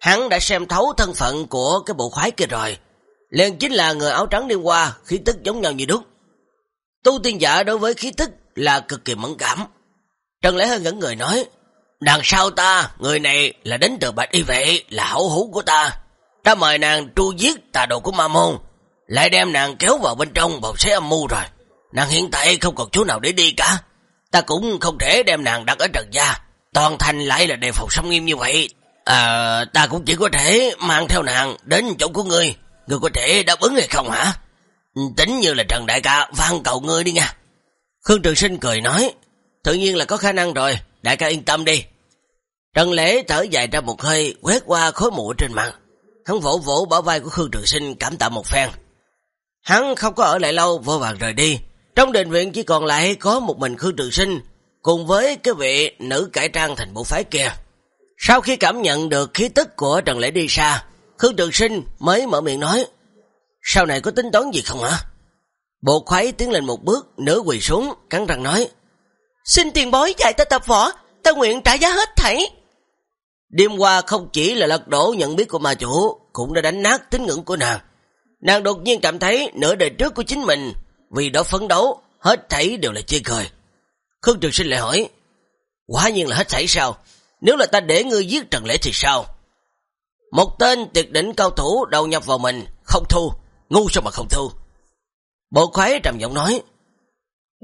Hắn đã xem thấu thân phận của cái bộ khoái kia rồi. liền chính là người áo trắng đi qua, khí tức giống nhau như đúc. Tu tiên giả đối với khí tức là cực kỳ mẫn cảm. Trần Lễ Hơn ngẩn người nói, đằng sau ta, người này là đến từ Bạch Y Vệ, là hậu hữu của ta. Ta mời nàng tru giết tà đồ của Ma Môn, lại đem nàng kéo vào bên trong bầu xế âm mưu rồi. Nàng hiện tại không còn chỗ nào để đi cả. Ta cũng không thể đem nàng đặt ở trần gia. Toàn thành lại là đề phòng sông nghiêm như vậy. À, ta cũng chỉ có thể mang theo nàng đến chỗ của ngươi. Ngươi có thể đáp ứng hay không hả? Tính như là Trần Đại ca van cầu ngươi đi nha. Khương Trường Sinh cười nói, tự nhiên là có khả năng rồi, đại ca yên tâm đi. Trần Lễ thở dài ra một hơi, quét qua khối mũ trên mặt. Hắn vỗ vỗ bảo vai của Khương Trường Sinh cảm tạ một phen. Hắn không có ở lại lâu, vô vàng rời đi. Trong đền viện chỉ còn lại có một mình Khương Trường Sinh, cùng với cái vị nữ cải trang thành bộ phái kia. Sau khi cảm nhận được khí tức của Trần Lễ đi xa, Khương Trường Sinh mới mở miệng nói, sau này có tính toán gì không hả? Bộ khoái tiến lên một bước, nửa quỳ xuống, cắn răng nói. Xin tiền bối dạy ta tập võ, ta nguyện trả giá hết thảy. Đêm qua không chỉ là lật đổ nhận biết của ma chủ, cũng đã đánh nát tín ngưỡng của nàng. Nàng đột nhiên cảm thấy nửa đời trước của chính mình, vì đó phấn đấu, hết thảy đều là chê cười. Khương Trường Sinh lại hỏi, quả nhiên là hết thảy sao? Nếu là ta để ngươi giết Trần Lễ thì sao? Một tên tuyệt đỉnh cao thủ đầu nhập vào mình, không thu, ngu sao mà không thu. Bộ khoái trầm giọng nói,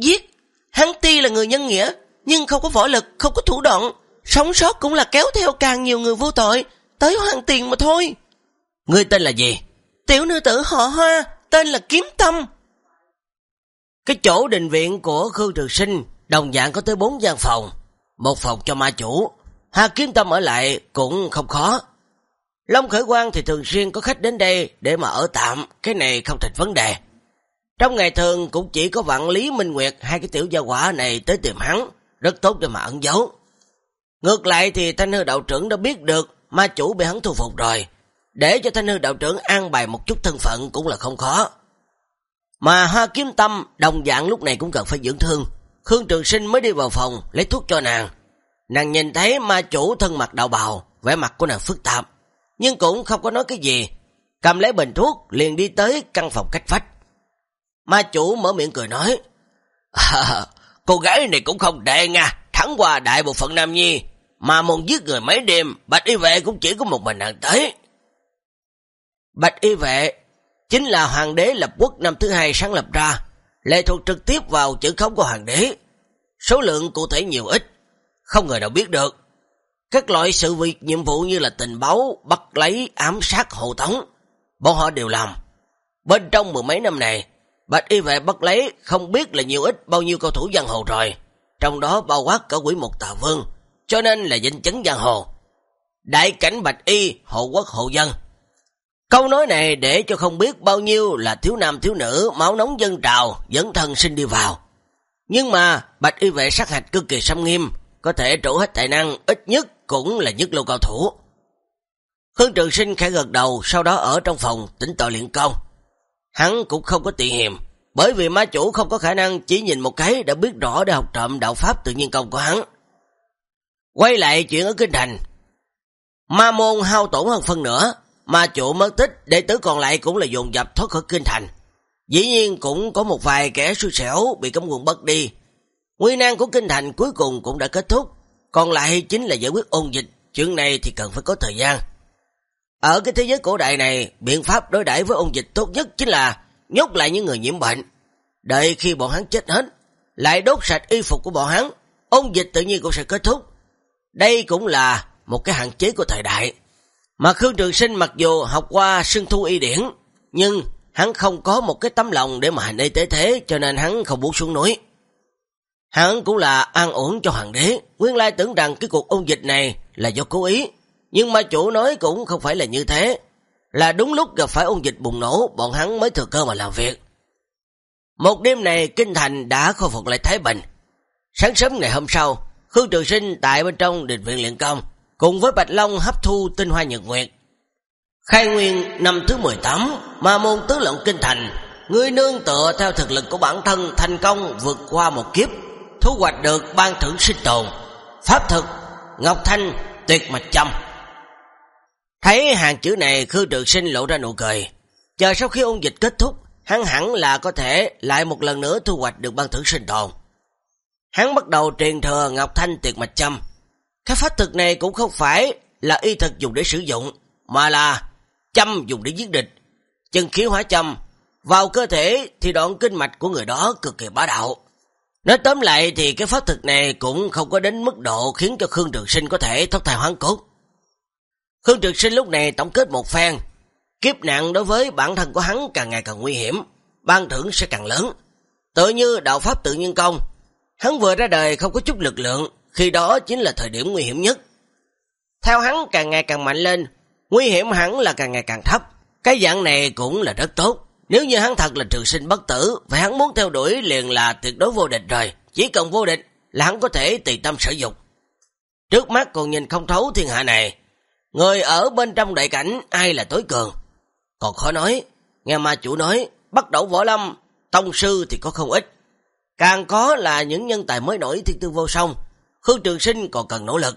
Giết, hắn ti là người nhân nghĩa, nhưng không có võ lực, không có thủ đoạn, sống sót cũng là kéo theo càng nhiều người vô tội, tới hoàn tiền mà thôi. Ngươi tên là gì? Tiểu nữ tử họ Hoa, tên là Kiếm Tâm. Cái chỗ đình viện của Khương Trường Sinh đồng dạng có tới bốn gian phòng, một phòng cho ma chủ, Hà Kiếm Tâm ở lại cũng không khó. Long Khởi Quang thì thường xuyên có khách đến đây để mà ở tạm, cái này không thành vấn đề. Trong ngày thường cũng chỉ có vạn Lý Minh Nguyệt hai cái tiểu gia quả này tới tìm hắn, rất tốt để mà ẩn giấu. Ngược lại thì thanh hư đạo trưởng đã biết được ma chủ bị hắn thu phục rồi. Để cho thanh hư đạo trưởng an bài một chút thân phận cũng là không khó. Mà hoa kiếm tâm đồng dạng lúc này cũng cần phải dưỡng thương. Khương Trường Sinh mới đi vào phòng lấy thuốc cho nàng. Nàng nhìn thấy ma chủ thân mặt đạo bào, vẻ mặt của nàng phức tạp, nhưng cũng không có nói cái gì. Cầm lấy bình thuốc liền đi tới căn phòng cách vách. Ma chủ mở miệng cười nói, à, cô gái này cũng không tệ nha, thắng qua đại bộ phận nam nhi, mà muốn giết người mấy đêm, bạch y vệ cũng chỉ có một mình nàng tới. Bạch y vệ chính là hoàng đế lập quốc năm thứ hai sáng lập ra, lệ thuộc trực tiếp vào chữ khống của hoàng đế. Số lượng cụ thể nhiều ít, không người nào biết được. Các loại sự việc nhiệm vụ như là tình báo, bắt lấy, ám sát, hộ tống, bọn họ đều làm. Bên trong mười mấy năm này, Bạch Y Vệ bắt lấy không biết là nhiều ít bao nhiêu cầu thủ giang hồ rồi, trong đó bao quát cả quỷ một tà vương, cho nên là danh chấn giang hồ. Đại cảnh Bạch Y, hộ quốc hộ dân. Câu nói này để cho không biết bao nhiêu là thiếu nam thiếu nữ, máu nóng dân trào, dẫn thân sinh đi vào. Nhưng mà Bạch Y Vệ sát hạch cực kỳ xâm nghiêm, có thể trổ hết tài năng, ít nhất cũng là nhất lô cao thủ. Khương Trường Sinh khẽ gật đầu, sau đó ở trong phòng tỉnh tội luyện công. Hắn cũng không có tị hiềm, bởi vì ma chủ không có khả năng chỉ nhìn một cái đã biết rõ để học trộm đạo pháp tự nhiên công của hắn. Quay lại chuyện ở Kinh Thành. Ma môn hao tổn hơn phân nữa, mà chủ mất tích, đệ tử còn lại cũng là dồn dập thoát khỏi Kinh Thành. Dĩ nhiên cũng có một vài kẻ xui xẻo bị cấm quân bất đi. Nguy nan của Kinh Thành cuối cùng cũng đã kết thúc, còn lại chính là giải quyết ôn dịch, chuyện này thì cần phải có thời gian. Ở cái thế giới cổ đại này, biện pháp đối đãi với ôn dịch tốt nhất chính là nhốt lại những người nhiễm bệnh. Đợi khi bọn hắn chết hết, lại đốt sạch y phục của bọn hắn, ôn dịch tự nhiên cũng sẽ kết thúc. Đây cũng là một cái hạn chế của thời đại. Mà Khương Trường Sinh mặc dù học qua sưng thu y điển, nhưng hắn không có một cái tấm lòng để mà hành y tế thế, cho nên hắn không muốn xuống núi. Hắn cũng là an ổn cho hoàng đế, nguyên lai tưởng rằng cái cuộc ôn dịch này là do cố ý, nhưng mà chủ nói cũng không phải là như thế. Là đúng lúc gặp phải ôn dịch bùng nổ, bọn hắn mới thừa cơ mà làm việc. Một đêm này, Kinh Thành đã khôi phục lại Thái Bình. Sáng sớm ngày hôm sau, Khương Trường Sinh tại bên trong địch viện luyện công, cùng với Bạch Long hấp thu tinh hoa nhật nguyệt. Khai nguyên năm thứ 18, ma môn tứ lộng Kinh Thành, người nương tựa theo thực lực của bản thân thành công vượt qua một kiếp, thu hoạch được ban thưởng sinh tồn, pháp thực, Ngọc Thanh, tuyệt mạch châm. Thấy hàng chữ này Khương Trường Sinh lộ ra nụ cười. Chờ sau khi ôn dịch kết thúc, hắn hẳn là có thể lại một lần nữa thu hoạch được ban thưởng sinh tồn. Hắn bắt đầu truyền thừa Ngọc Thanh tuyệt Mạch Châm. Cái pháp thực này cũng không phải là y thực dùng để sử dụng, mà là châm dùng để giết địch. Chân khí hóa châm vào cơ thể thì đoạn kinh mạch của người đó cực kỳ bá đạo. Nói tóm lại thì cái pháp thực này cũng không có đến mức độ khiến cho Khương Trường Sinh có thể thoát thai hoán cốt. Khương trường Sinh lúc này tổng kết một phen. Kiếp nạn đối với bản thân của hắn càng ngày càng nguy hiểm, ban thưởng sẽ càng lớn. Tự như đạo pháp tự nhiên công, hắn vừa ra đời không có chút lực lượng, khi đó chính là thời điểm nguy hiểm nhất. Theo hắn càng ngày càng mạnh lên, nguy hiểm hắn là càng ngày càng thấp. Cái dạng này cũng là rất tốt. Nếu như hắn thật là trường sinh bất tử, vậy hắn muốn theo đuổi liền là tuyệt đối vô địch rồi. Chỉ cần vô địch là hắn có thể tùy tâm sử dụng. Trước mắt còn nhìn không thấu thiên hạ này, Người ở bên trong đại cảnh ai là tối cường? Còn khó nói, nghe ma chủ nói, bắt đầu võ lâm, tông sư thì có không ít. Càng có là những nhân tài mới nổi thiên tư vô song, Khương Trường Sinh còn cần nỗ lực.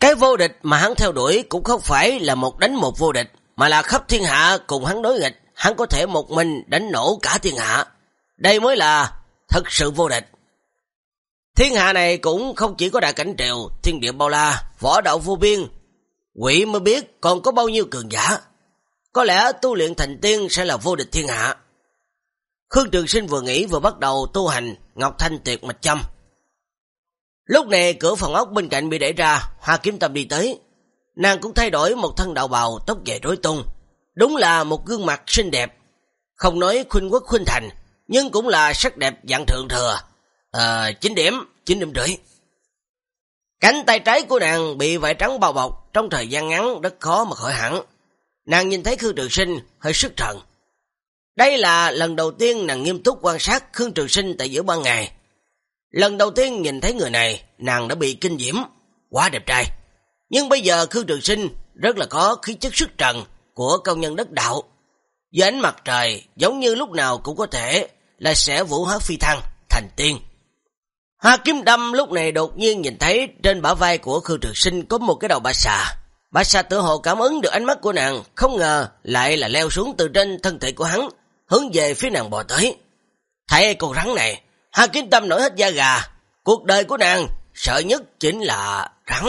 Cái vô địch mà hắn theo đuổi cũng không phải là một đánh một vô địch, mà là khắp thiên hạ cùng hắn đối nghịch, hắn có thể một mình đánh nổ cả thiên hạ. Đây mới là thật sự vô địch. Thiên hạ này cũng không chỉ có đại cảnh triều, thiên địa bao la, võ đạo vô biên, Quỷ mới biết còn có bao nhiêu cường giả. Có lẽ tu luyện thành tiên sẽ là vô địch thiên hạ. Khương Trường Sinh vừa nghĩ vừa bắt đầu tu hành Ngọc Thanh Tuyệt Mạch Châm. Lúc này cửa phòng ốc bên cạnh bị đẩy ra, Hoa Kiếm Tâm đi tới. Nàng cũng thay đổi một thân đạo bào tóc dài rối tung. Đúng là một gương mặt xinh đẹp. Không nói khuynh quốc khuynh thành, nhưng cũng là sắc đẹp dạng thượng thừa. Ờ, à, 9 điểm, 9 điểm rưỡi. Cánh tay trái của nàng bị vải trắng bao bọc, trong thời gian ngắn rất khó mà khỏi hẳn. Nàng nhìn thấy Khương Trường Sinh hơi sức thần. Đây là lần đầu tiên nàng nghiêm túc quan sát Khương Trường Sinh tại giữa ban ngày. Lần đầu tiên nhìn thấy người này, nàng đã bị kinh diễm. quá đẹp trai. Nhưng bây giờ Khương Trường Sinh rất là có khí chất sức trần của công nhân đất đạo. Dưới ánh mặt trời giống như lúc nào cũng có thể là sẽ vũ hóa phi thăng thành tiên. Hoa kiếm đâm lúc này đột nhiên nhìn thấy trên bả vai của Khương Trường Sinh có một cái đầu bà xà. Bà xà tự hồ cảm ứng được ánh mắt của nàng, không ngờ lại là leo xuống từ trên thân thể của hắn, hướng về phía nàng bò tới. Thấy con rắn này, Hoa kiếm tâm nổi hết da gà. Cuộc đời của nàng sợ nhất chính là rắn,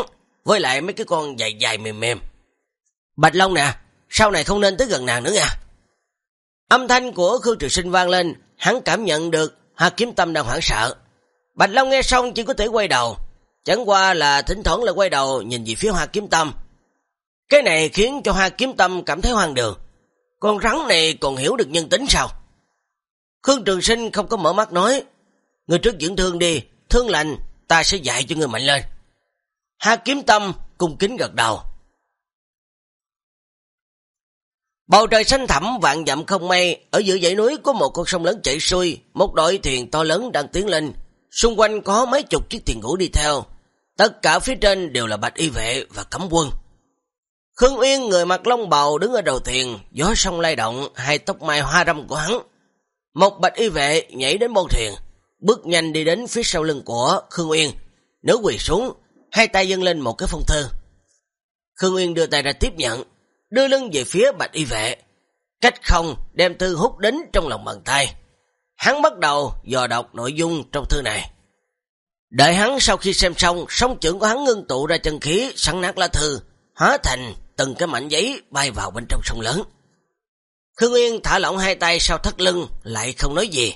với lại mấy cái con dài dài mềm mềm. Bạch Long nè, sau này không nên tới gần nàng nữa nha. Âm thanh của Khương Trường Sinh vang lên, hắn cảm nhận được Hoa kiếm tâm đang hoảng sợ. Bạch Long nghe xong chỉ có thể quay đầu, chẳng qua là thỉnh thoảng là quay đầu nhìn về phía Hoa kiếm tâm. Cái này khiến cho Hoa kiếm tâm cảm thấy hoang đường. Con rắn này còn hiểu được nhân tính sao? Khương Trường Sinh không có mở mắt nói, người trước dưỡng thương đi, thương lành, ta sẽ dạy cho người mạnh lên. Ha kiếm tâm cung kính gật đầu. Bầu trời xanh thẳm vạn dặm không mây, ở giữa dãy núi có một con sông lớn chảy xuôi, một đội thuyền to lớn đang tiến lên, xung quanh có mấy chục chiếc thuyền ngũ đi theo, tất cả phía trên đều là bạch y vệ và cấm quân. Khương Uyên người mặc lông bầu đứng ở đầu thuyền, gió sông lay động, hai tóc mai hoa râm của hắn. Một bạch y vệ nhảy đến bầu thuyền, bước nhanh đi đến phía sau lưng của Khương Uyên, nữ quỳ xuống, hai tay dâng lên một cái phong thư. Khương Uyên đưa tay ra tiếp nhận, đưa lưng về phía bạch y vệ. Cách không đem thư hút đến trong lòng bàn tay. Hắn bắt đầu dò đọc nội dung trong thư này. Đợi hắn sau khi xem xong, sóng trưởng của hắn ngưng tụ ra chân khí, sẵn nát lá thư, hóa thành từng cái mảnh giấy bay vào bên trong sông lớn. Khương Yên thả lỏng hai tay sau thắt lưng, lại không nói gì.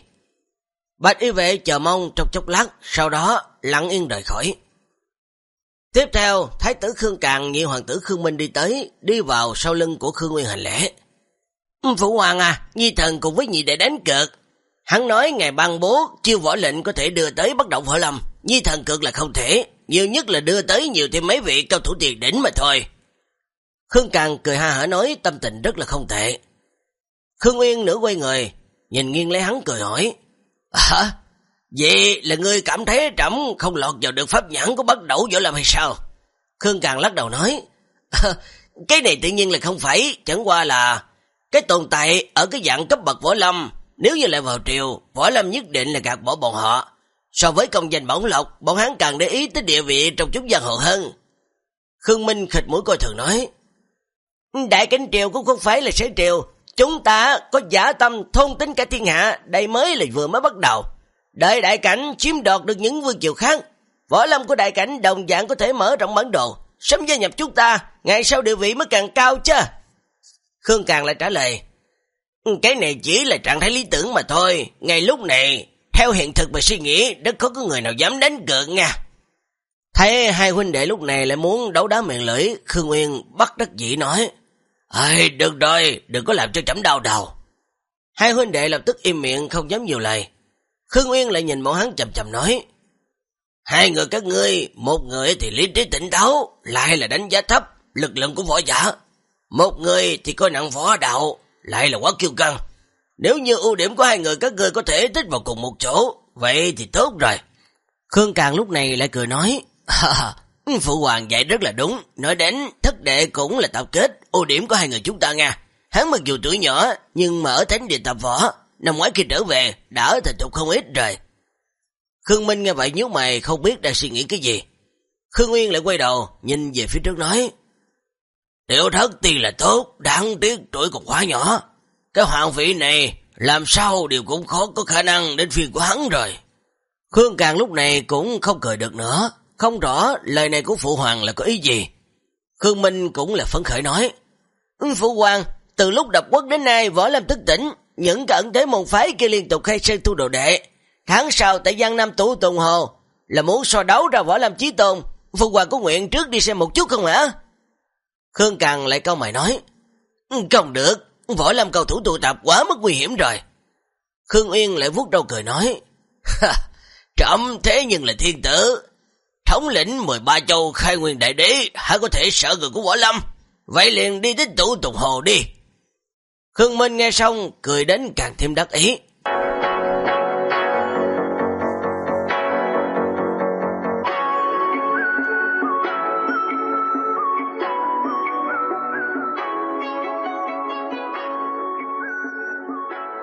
Bạch y vệ chờ mong trong chốc lát, sau đó lặng yên rời khỏi. Tiếp theo, Thái tử Khương Càng, nhị hoàng tử Khương Minh đi tới, đi vào sau lưng của Khương Nguyên hành lễ. Ừ, phụ hoàng à, nhi thần cùng với nhị đệ đánh cược. Hắn nói ngày ban bố, chiêu võ lệnh có thể đưa tới bất động võ lâm, nhi thần cực là không thể, nhiều nhất là đưa tới nhiều thêm mấy vị cao thủ tiền đỉnh mà thôi. Khương Càng cười ha hả nói tâm tình rất là không tệ. Khương Nguyên nữ quay người, nhìn nghiêng lấy hắn cười hỏi. Hả? Vậy là ngươi cảm thấy trẫm không lọt vào được pháp nhãn của bắt đầu võ làm hay sao? Khương Càng lắc đầu nói. cái này tự nhiên là không phải, chẳng qua là cái tồn tại ở cái dạng cấp bậc võ lâm. Nếu như lại vào triều, võ lâm nhất định là gạt bỏ bọn họ. So với công danh bổng lộc, bọn hắn càng để ý tới địa vị trong chúng giang hồ hơn. Khương Minh khịch mũi coi thường nói. Đại cánh triều cũng không phải là sở triều. Chúng ta có giả tâm thôn tính cả thiên hạ, đây mới là vừa mới bắt đầu. Đợi đại cảnh chiếm đoạt được những vương triều khác, võ lâm của đại cảnh đồng dạng có thể mở rộng bản đồ, sớm gia nhập chúng ta, ngày sau địa vị mới càng cao chứ. Khương Càng lại trả lời, cái này chỉ là trạng thái lý tưởng mà thôi, ngay lúc này, theo hiện thực mà suy nghĩ, rất khó có người nào dám đánh cược nha. Thấy hai huynh đệ lúc này lại muốn đấu đá miệng lưỡi, Khương Nguyên bắt đắc dĩ nói, Ê, được rồi, đừng có làm cho chấm đau đầu. Hai huynh đệ lập tức im miệng không dám nhiều lời. Khương Nguyên lại nhìn bọn hắn chầm chầm nói, Hai người các ngươi, một người thì lý trí tỉnh táo, lại là đánh giá thấp lực lượng của võ giả. Một người thì coi nặng võ đạo, lại là quá kiêu căng. Nếu như ưu điểm của hai người các ngươi có thể tích vào cùng một chỗ, vậy thì tốt rồi. Khương Càng lúc này lại cười nói, Phụ hoàng dạy rất là đúng, nói đến thất đệ cũng là tập kết, ưu điểm của hai người chúng ta nha. Hắn mặc dù tuổi nhỏ, nhưng mà ở thánh địa tập võ, năm ngoái khi trở về, đã thành tục không ít rồi. Khương Minh nghe vậy nhíu mày không biết đang suy nghĩ cái gì. Khương Nguyên lại quay đầu, nhìn về phía trước nói, Tiểu thất tuy là tốt, đáng tiếc tuổi còn quá nhỏ. Cái hoàng vị này, làm sao đều cũng khó có khả năng đến phiên của hắn rồi. Khương Càng lúc này cũng không cười được nữa, không rõ lời này của Phụ Hoàng là có ý gì. Khương Minh cũng là phấn khởi nói, ừ, Phụ Hoàng, từ lúc đập quốc đến nay võ lâm thức tỉnh, những cận thế môn phái kia liên tục khai sơn thu đồ đệ. Tháng sau tại Giang Nam Tủ Tùng Hồ là muốn so đấu ra võ lâm chí tôn. Phụ Hoàng có nguyện trước đi xem một chút không hả? Khương Càng lại câu mày nói, ừ, Không được, võ lâm cầu thủ tụ tập quá mức nguy hiểm rồi. Khương Uyên lại vuốt đầu cười nói, Trọng thế nhưng là thiên tử, thống lĩnh 13 châu khai nguyên đại đế, hãy có thể sợ người của võ lâm, vậy liền đi tích tụ tục hồ đi. Khương Minh nghe xong, cười đến càng thêm đắc ý.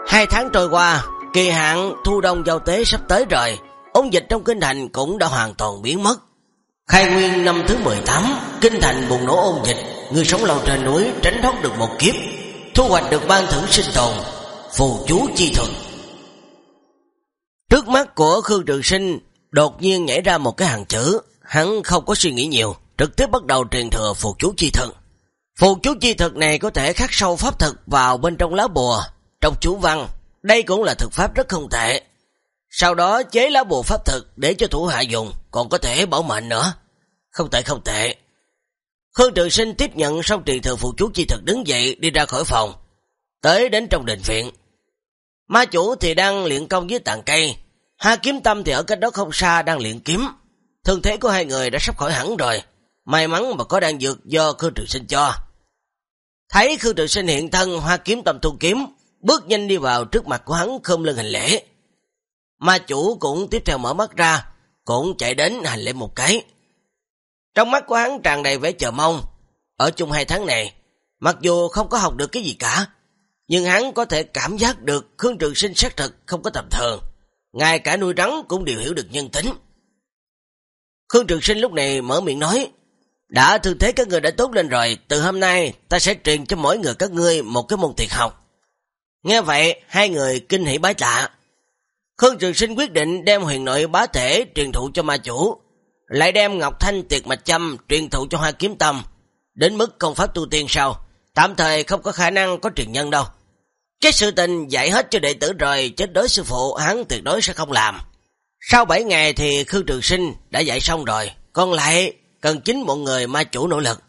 Hai tháng trôi qua, kỳ hạn thu đông giao tế sắp tới rồi ôn dịch trong kinh thành cũng đã hoàn toàn biến mất. Khai nguyên năm thứ 18, kinh thành bùng nổ ôn dịch, người sống lâu trên núi tránh thoát được một kiếp, thu hoạch được ban thưởng sinh tồn, phù chú chi thuật. Trước mắt của Khương Trường Sinh đột nhiên nhảy ra một cái hàng chữ, hắn không có suy nghĩ nhiều, trực tiếp bắt đầu truyền thừa phù chú chi thuật. Phù chú chi thuật này có thể khắc sâu pháp thực vào bên trong lá bùa, trong chú văn. Đây cũng là thực pháp rất không tệ. Sau đó chế lá bùa pháp thực để cho thủ hạ dùng, còn có thể bảo mệnh nữa. Không tệ không tệ. Khương Trường Sinh tiếp nhận xong truyền thừa phụ chú chi thực đứng dậy đi ra khỏi phòng. Tới đến trong đình viện. Ma chủ thì đang luyện công dưới tàn cây. Hai kiếm tâm thì ở cách đó không xa đang luyện kiếm. Thương thế của hai người đã sắp khỏi hẳn rồi. May mắn mà có đan dược do Khương Trường Sinh cho. Thấy Khương Trường Sinh hiện thân hoa kiếm tâm thu kiếm, bước nhanh đi vào trước mặt của hắn không lưng hành lễ. Ma chủ cũng tiếp theo mở mắt ra, cũng chạy đến hành lễ một cái. Trong mắt của hắn tràn đầy vẻ chờ mong. Ở chung hai tháng này, mặc dù không có học được cái gì cả, nhưng hắn có thể cảm giác được Khương Trường Sinh xác thực không có tầm thường. Ngay cả nuôi rắn cũng đều hiểu được nhân tính. Khương Trường Sinh lúc này mở miệng nói, đã thương thế các người đã tốt lên rồi, từ hôm nay ta sẽ truyền cho mỗi người các ngươi một cái môn thiệt học. Nghe vậy, hai người kinh hỉ bái tạ. Khương Trường Sinh quyết định đem huyền nội bá thể truyền thụ cho ma chủ, lại đem Ngọc Thanh tiệt mạch châm truyền thụ cho Hoa Kiếm Tâm, đến mức công pháp tu tiên sau, tạm thời không có khả năng có truyền nhân đâu. Cái sự tình dạy hết cho đệ tử rồi, chết đối sư phụ hắn tuyệt đối sẽ không làm. Sau 7 ngày thì Khương Trường Sinh đã dạy xong rồi, còn lại cần chính một người ma chủ nỗ lực.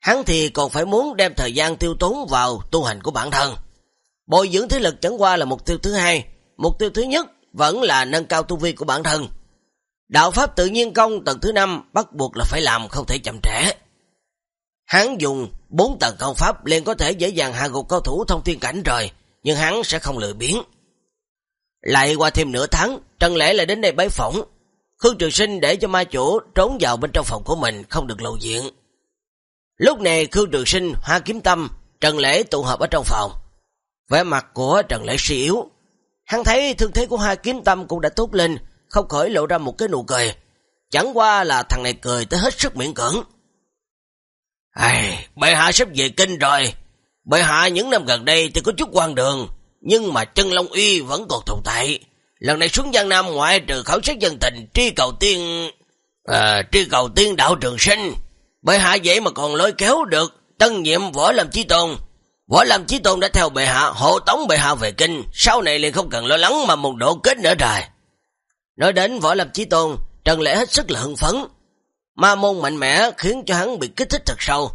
Hắn thì còn phải muốn đem thời gian tiêu tốn vào tu hành của bản thân. Bồi dưỡng thế lực chẳng qua là mục tiêu thứ hai, mục tiêu thứ nhất vẫn là nâng cao tu vi của bản thân. Đạo Pháp tự nhiên công tầng thứ năm bắt buộc là phải làm không thể chậm trễ. Hắn dùng 4 tầng công pháp liền có thể dễ dàng hạ gục cao thủ thông thiên cảnh rồi, nhưng hắn sẽ không lười biến. Lại qua thêm nửa tháng, Trần Lễ lại đến đây bái phỏng, Khương Trường Sinh để cho ma chủ trốn vào bên trong phòng của mình, không được lộ diện. Lúc này Khương Trường Sinh, Hoa Kiếm Tâm, Trần Lễ tụ hợp ở trong phòng. Vẻ mặt của Trần Lễ suy yếu. Hắn thấy thương thế của hai Kiếm Tâm cũng đã tốt lên, không khỏi lộ ra một cái nụ cười. Chẳng qua là thằng này cười tới hết sức miễn cưỡng. Ai, bệ hạ sắp về kinh rồi. Bệ hạ những năm gần đây thì có chút quan đường, nhưng mà chân Long Uy vẫn còn tồn tại. Lần này xuống Giang Nam ngoại trừ khảo sát dân tình, tri cầu tiên... À, tri cầu tiên đạo trường sinh. Bệ hạ vậy mà còn lôi kéo được tân nhiệm võ làm chi tôn. Võ làm chí tôn đã theo bệ hạ, hộ tống bệ hạ về kinh. Sau này liền không cần lo lắng mà một độ kết nữa rồi. Nói đến võ làm chí tôn, Trần Lễ hết sức là hưng phấn. Ma môn mạnh mẽ khiến cho hắn bị kích thích thật sâu.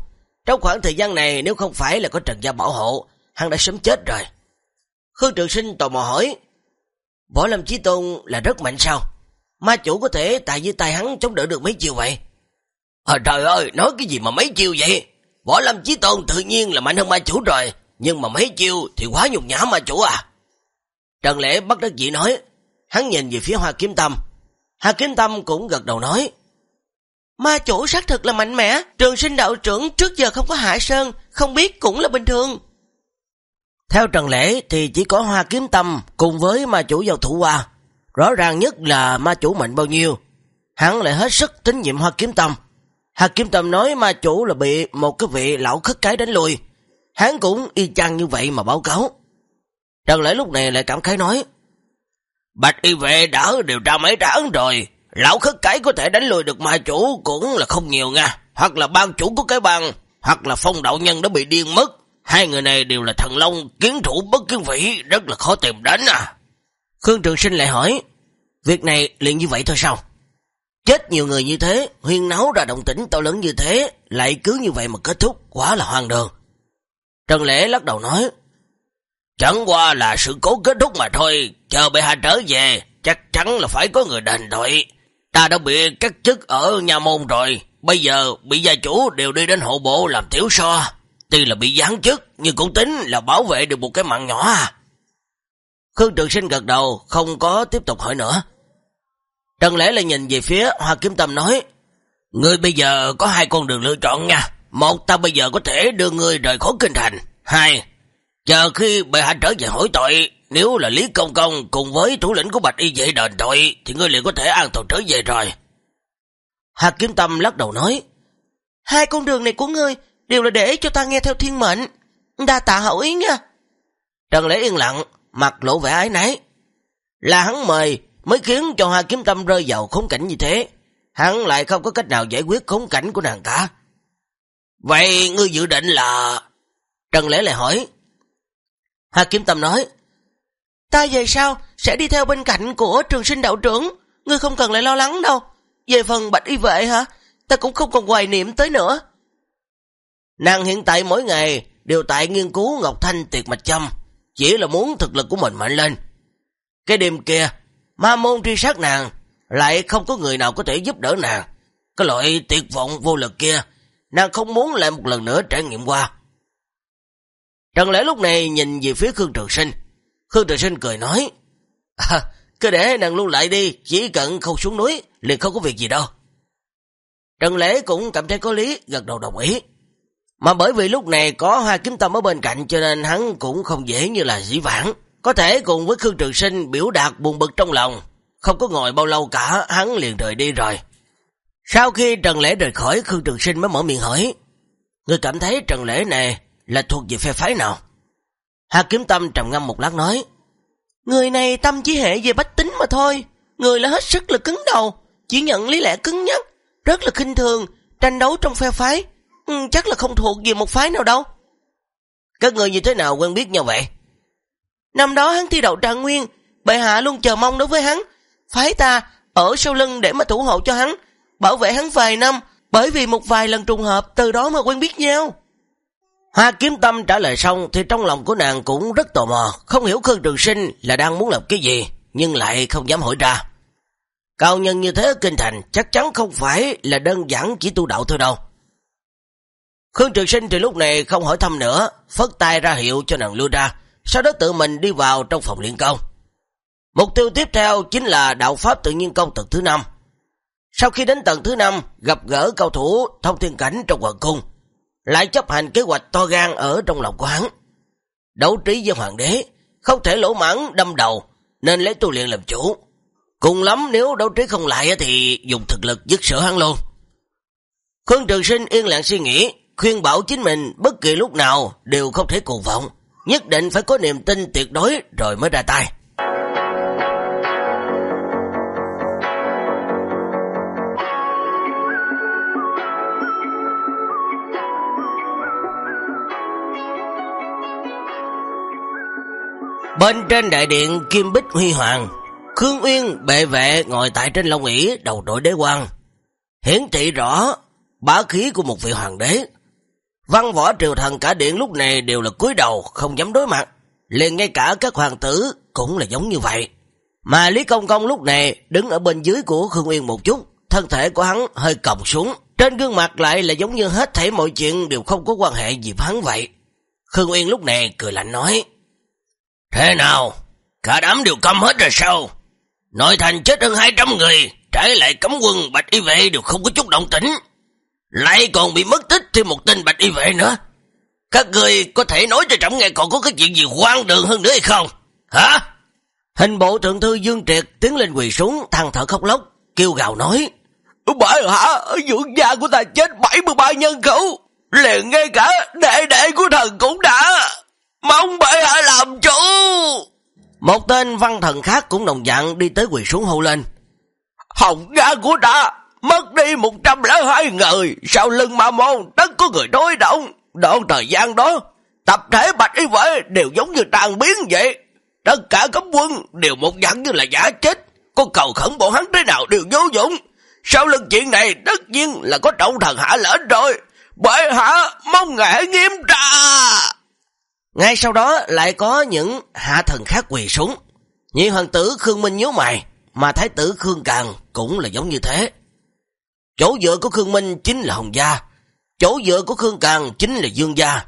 Trong khoảng thời gian này nếu không phải là có Trần Gia bảo hộ, hắn đã sớm chết rồi. Khương Trường Sinh tò mò hỏi, Võ Lâm Chí Tôn là rất mạnh sao? Ma chủ có thể tại dưới tay hắn chống đỡ được mấy chiêu vậy? À, trời ơi, nói cái gì mà mấy chiêu vậy? Võ Lâm Chí Tôn tự nhiên là mạnh hơn ma chủ rồi, nhưng mà mấy chiêu thì quá nhục nhã ma chủ à. Trần Lễ bắt đắc dĩ nói, hắn nhìn về phía Hoa Kiếm Tâm. Hoa Kiếm Tâm cũng gật đầu nói, Ma chủ xác thực là mạnh mẽ, trường sinh đạo trưởng trước giờ không có hạ sơn, không biết cũng là bình thường. Theo Trần Lễ thì chỉ có Hoa Kiếm Tâm cùng với ma chủ giao thủ qua. Rõ ràng nhất là ma chủ mạnh bao nhiêu. Hắn lại hết sức tín nhiệm Hoa Kiếm Tâm. Hạt Kiếm Tâm nói ma chủ là bị một cái vị lão khất cái đánh lùi. Hắn cũng y chang như vậy mà báo cáo. Trần Lễ lúc này lại cảm khái nói. Bạch y vệ đã điều tra mấy tháng rồi. Lão khất cái có thể đánh lùi được ma chủ cũng là không nhiều nha. Hoặc là ban chủ của cái bang, hoặc là phong đạo nhân đã bị điên mất. Hai người này đều là thần long, kiến thủ bất kiến vĩ, rất là khó tìm đến à. Khương Trường Sinh lại hỏi, việc này liền như vậy thôi sao? Chết nhiều người như thế, huyên náo ra động tĩnh to lớn như thế, lại cứ như vậy mà kết thúc, quá là hoang đường. Trần Lễ lắc đầu nói, Chẳng qua là sự cố kết thúc mà thôi, chờ bệ hạ trở về, chắc chắn là phải có người đền đội. Ta đã bị cắt chức ở nhà môn rồi, bây giờ bị gia chủ đều đi đến hộ bộ làm tiểu so. Tuy là bị gián chức, nhưng cũng tính là bảo vệ được một cái mạng nhỏ à. Khương Trường Sinh gật đầu, không có tiếp tục hỏi nữa. Trần Lễ lại nhìn về phía Hoa Kiếm Tâm nói, Ngươi bây giờ có hai con đường lựa chọn nha. Một, ta bây giờ có thể đưa ngươi rời khỏi kinh thành. Hai, chờ khi bệ hạ trở về hỏi tội, nếu là Lý Công Công cùng với thủ lĩnh của Bạch Y vệ đền tội, thì ngươi liền có thể an toàn trở về rồi. Hoa Kiếm Tâm lắc đầu nói, hai con đường này của ngươi đều là để cho ta nghe theo thiên mệnh. Đa tạ hậu ý nha. Trần Lễ yên lặng, mặt lộ vẻ ái nấy. Là hắn mời mới khiến cho Hà Kiếm Tâm rơi vào khốn cảnh như thế. Hắn lại không có cách nào giải quyết khốn cảnh của nàng cả. Vậy ngươi dự định là... Trần Lễ lại hỏi. Hà Kiếm Tâm nói, Ta về sau sẽ đi theo bên cạnh của trường sinh đạo trưởng, ngươi không cần lại lo lắng đâu. Về phần bạch y vệ hả, ta cũng không còn hoài niệm tới nữa. Nàng hiện tại mỗi ngày đều tại nghiên cứu Ngọc Thanh tiệt mạch châm, chỉ là muốn thực lực của mình mạnh lên. Cái đêm kia, ma môn truy sát nàng, lại không có người nào có thể giúp đỡ nàng. Cái loại tuyệt vọng vô lực kia, nàng không muốn lại một lần nữa trải nghiệm qua. Trần Lễ lúc này nhìn về phía Khương Trường Sinh. Khương Trường Sinh cười nói, à, cứ để nàng lưu lại đi, chỉ cần không xuống núi, liền không có việc gì đâu. Trần Lễ cũng cảm thấy có lý, gật đầu đồng ý. Mà bởi vì lúc này có hoa kiếm tâm ở bên cạnh cho nên hắn cũng không dễ như là dĩ vãng. Có thể cùng với Khương Trường Sinh biểu đạt buồn bực trong lòng. Không có ngồi bao lâu cả, hắn liền rời đi rồi. Sau khi Trần Lễ rời khỏi, Khương Trường Sinh mới mở miệng hỏi. Người cảm thấy Trần Lễ này là thuộc về phe phái nào? Hà Kiếm Tâm trầm ngâm một lát nói. Người này tâm chỉ hệ về bách tính mà thôi. Người là hết sức là cứng đầu. Chỉ nhận lý lẽ cứng nhắc. Rất là khinh thường. Tranh đấu trong phe phái. Ừ, chắc là không thuộc về một phái nào đâu. Các người như thế nào quen biết nhau vậy? Năm đó hắn thi đậu trạng nguyên. Bệ hạ luôn chờ mong đối với hắn. Phái ta ở sau lưng để mà thủ hộ cho hắn. Bảo vệ hắn vài năm. Bởi vì một vài lần trùng hợp từ đó mà quen biết nhau. Hoa kiếm tâm trả lời xong thì trong lòng của nàng cũng rất tò mò, không hiểu Khương Trường Sinh là đang muốn làm cái gì, nhưng lại không dám hỏi ra. Cao nhân như thế kinh thành chắc chắn không phải là đơn giản chỉ tu đạo thôi đâu. Khương Trường Sinh thì lúc này không hỏi thăm nữa, phất tay ra hiệu cho nàng lưu ra, sau đó tự mình đi vào trong phòng luyện công. Mục tiêu tiếp theo chính là đạo pháp tự nhiên công tầng thứ 5. Sau khi đến tầng thứ 5, gặp gỡ cao thủ thông thiên cảnh trong hoàng cung, lại chấp hành kế hoạch to gan ở trong lòng của hắn. Đấu trí với hoàng đế, không thể lỗ mãn đâm đầu, nên lấy tu luyện làm chủ. Cùng lắm nếu đấu trí không lại thì dùng thực lực dứt sửa hắn luôn. Khương Trường Sinh yên lặng suy nghĩ, khuyên bảo chính mình bất kỳ lúc nào đều không thể cuồng vọng, nhất định phải có niềm tin tuyệt đối rồi mới ra tay. Bên trên đại điện Kim Bích Huy Hoàng, Khương Uyên bệ vệ ngồi tại trên lông ỷ đầu đội đế quan, hiển thị rõ bá khí của một vị hoàng đế. Văn võ triều thần cả điện lúc này đều là cúi đầu, không dám đối mặt, liền ngay cả các hoàng tử cũng là giống như vậy. Mà Lý Công Công lúc này đứng ở bên dưới của Khương Uyên một chút, thân thể của hắn hơi còng xuống, trên gương mặt lại là giống như hết thảy mọi chuyện đều không có quan hệ gì với hắn vậy. Khương Uyên lúc này cười lạnh nói, Thế nào? Cả đám đều câm hết rồi sao? Nội thành chết hơn 200 người, trái lại cấm quân bạch y vệ đều không có chút động tĩnh. Lại còn bị mất tích thêm một tên bạch y vệ nữa. Các người có thể nói cho trọng nghe còn có cái chuyện gì hoang đường hơn nữa hay không? Hả? Hình bộ thượng thư Dương Triệt tiến lên quỳ xuống, thằng thở khóc lóc, kêu gào nói. Bởi hả? Dưỡng gia của ta chết 73 nhân khẩu. Liền ngay cả đệ đệ của thần cũng đã... Mong bệ hạ làm chủ. Một tên văn thần khác cũng đồng dạng đi tới quỳ xuống hô lên. Hồng gia của ta mất đi 102 người, sau lưng ma môn tất có người đối động. Đoạn thời gian đó, tập thể bạch y vệ đều giống như tàn biến vậy. Tất cả cấm quân đều một dạng như là giả chết. Có cầu khẩn bọn hắn thế nào đều vô dụng. Sau lưng chuyện này tất nhiên là có trọng thần hạ lệnh rồi. Bởi hạ mong ngại nghiêm tra. Ngay sau đó lại có những hạ thần khác quỳ xuống. Nhị hoàng tử Khương Minh nhớ mày, mà thái tử Khương Càng cũng là giống như thế. Chỗ dựa của Khương Minh chính là Hồng Gia, chỗ dựa của Khương Càng chính là Dương Gia.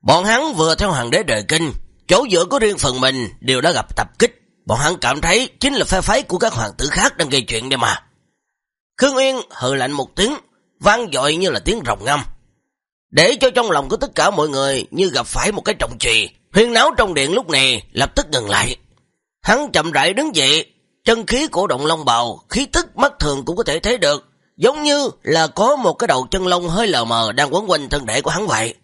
Bọn hắn vừa theo hoàng đế đời kinh, chỗ dựa của riêng phần mình đều đã gặp tập kích. Bọn hắn cảm thấy chính là phe phái của các hoàng tử khác đang gây chuyện đây mà. Khương Uyên hừ lạnh một tiếng, vang dội như là tiếng rồng ngâm. Để cho trong lòng của tất cả mọi người như gặp phải một cái trọng trì, huyên náo trong điện lúc này lập tức ngừng lại. Hắn chậm rãi đứng dậy, chân khí cổ động long bào, khí tức mắt thường cũng có thể thấy được, giống như là có một cái đầu chân lông hơi lờ mờ đang quấn quanh thân thể của hắn vậy.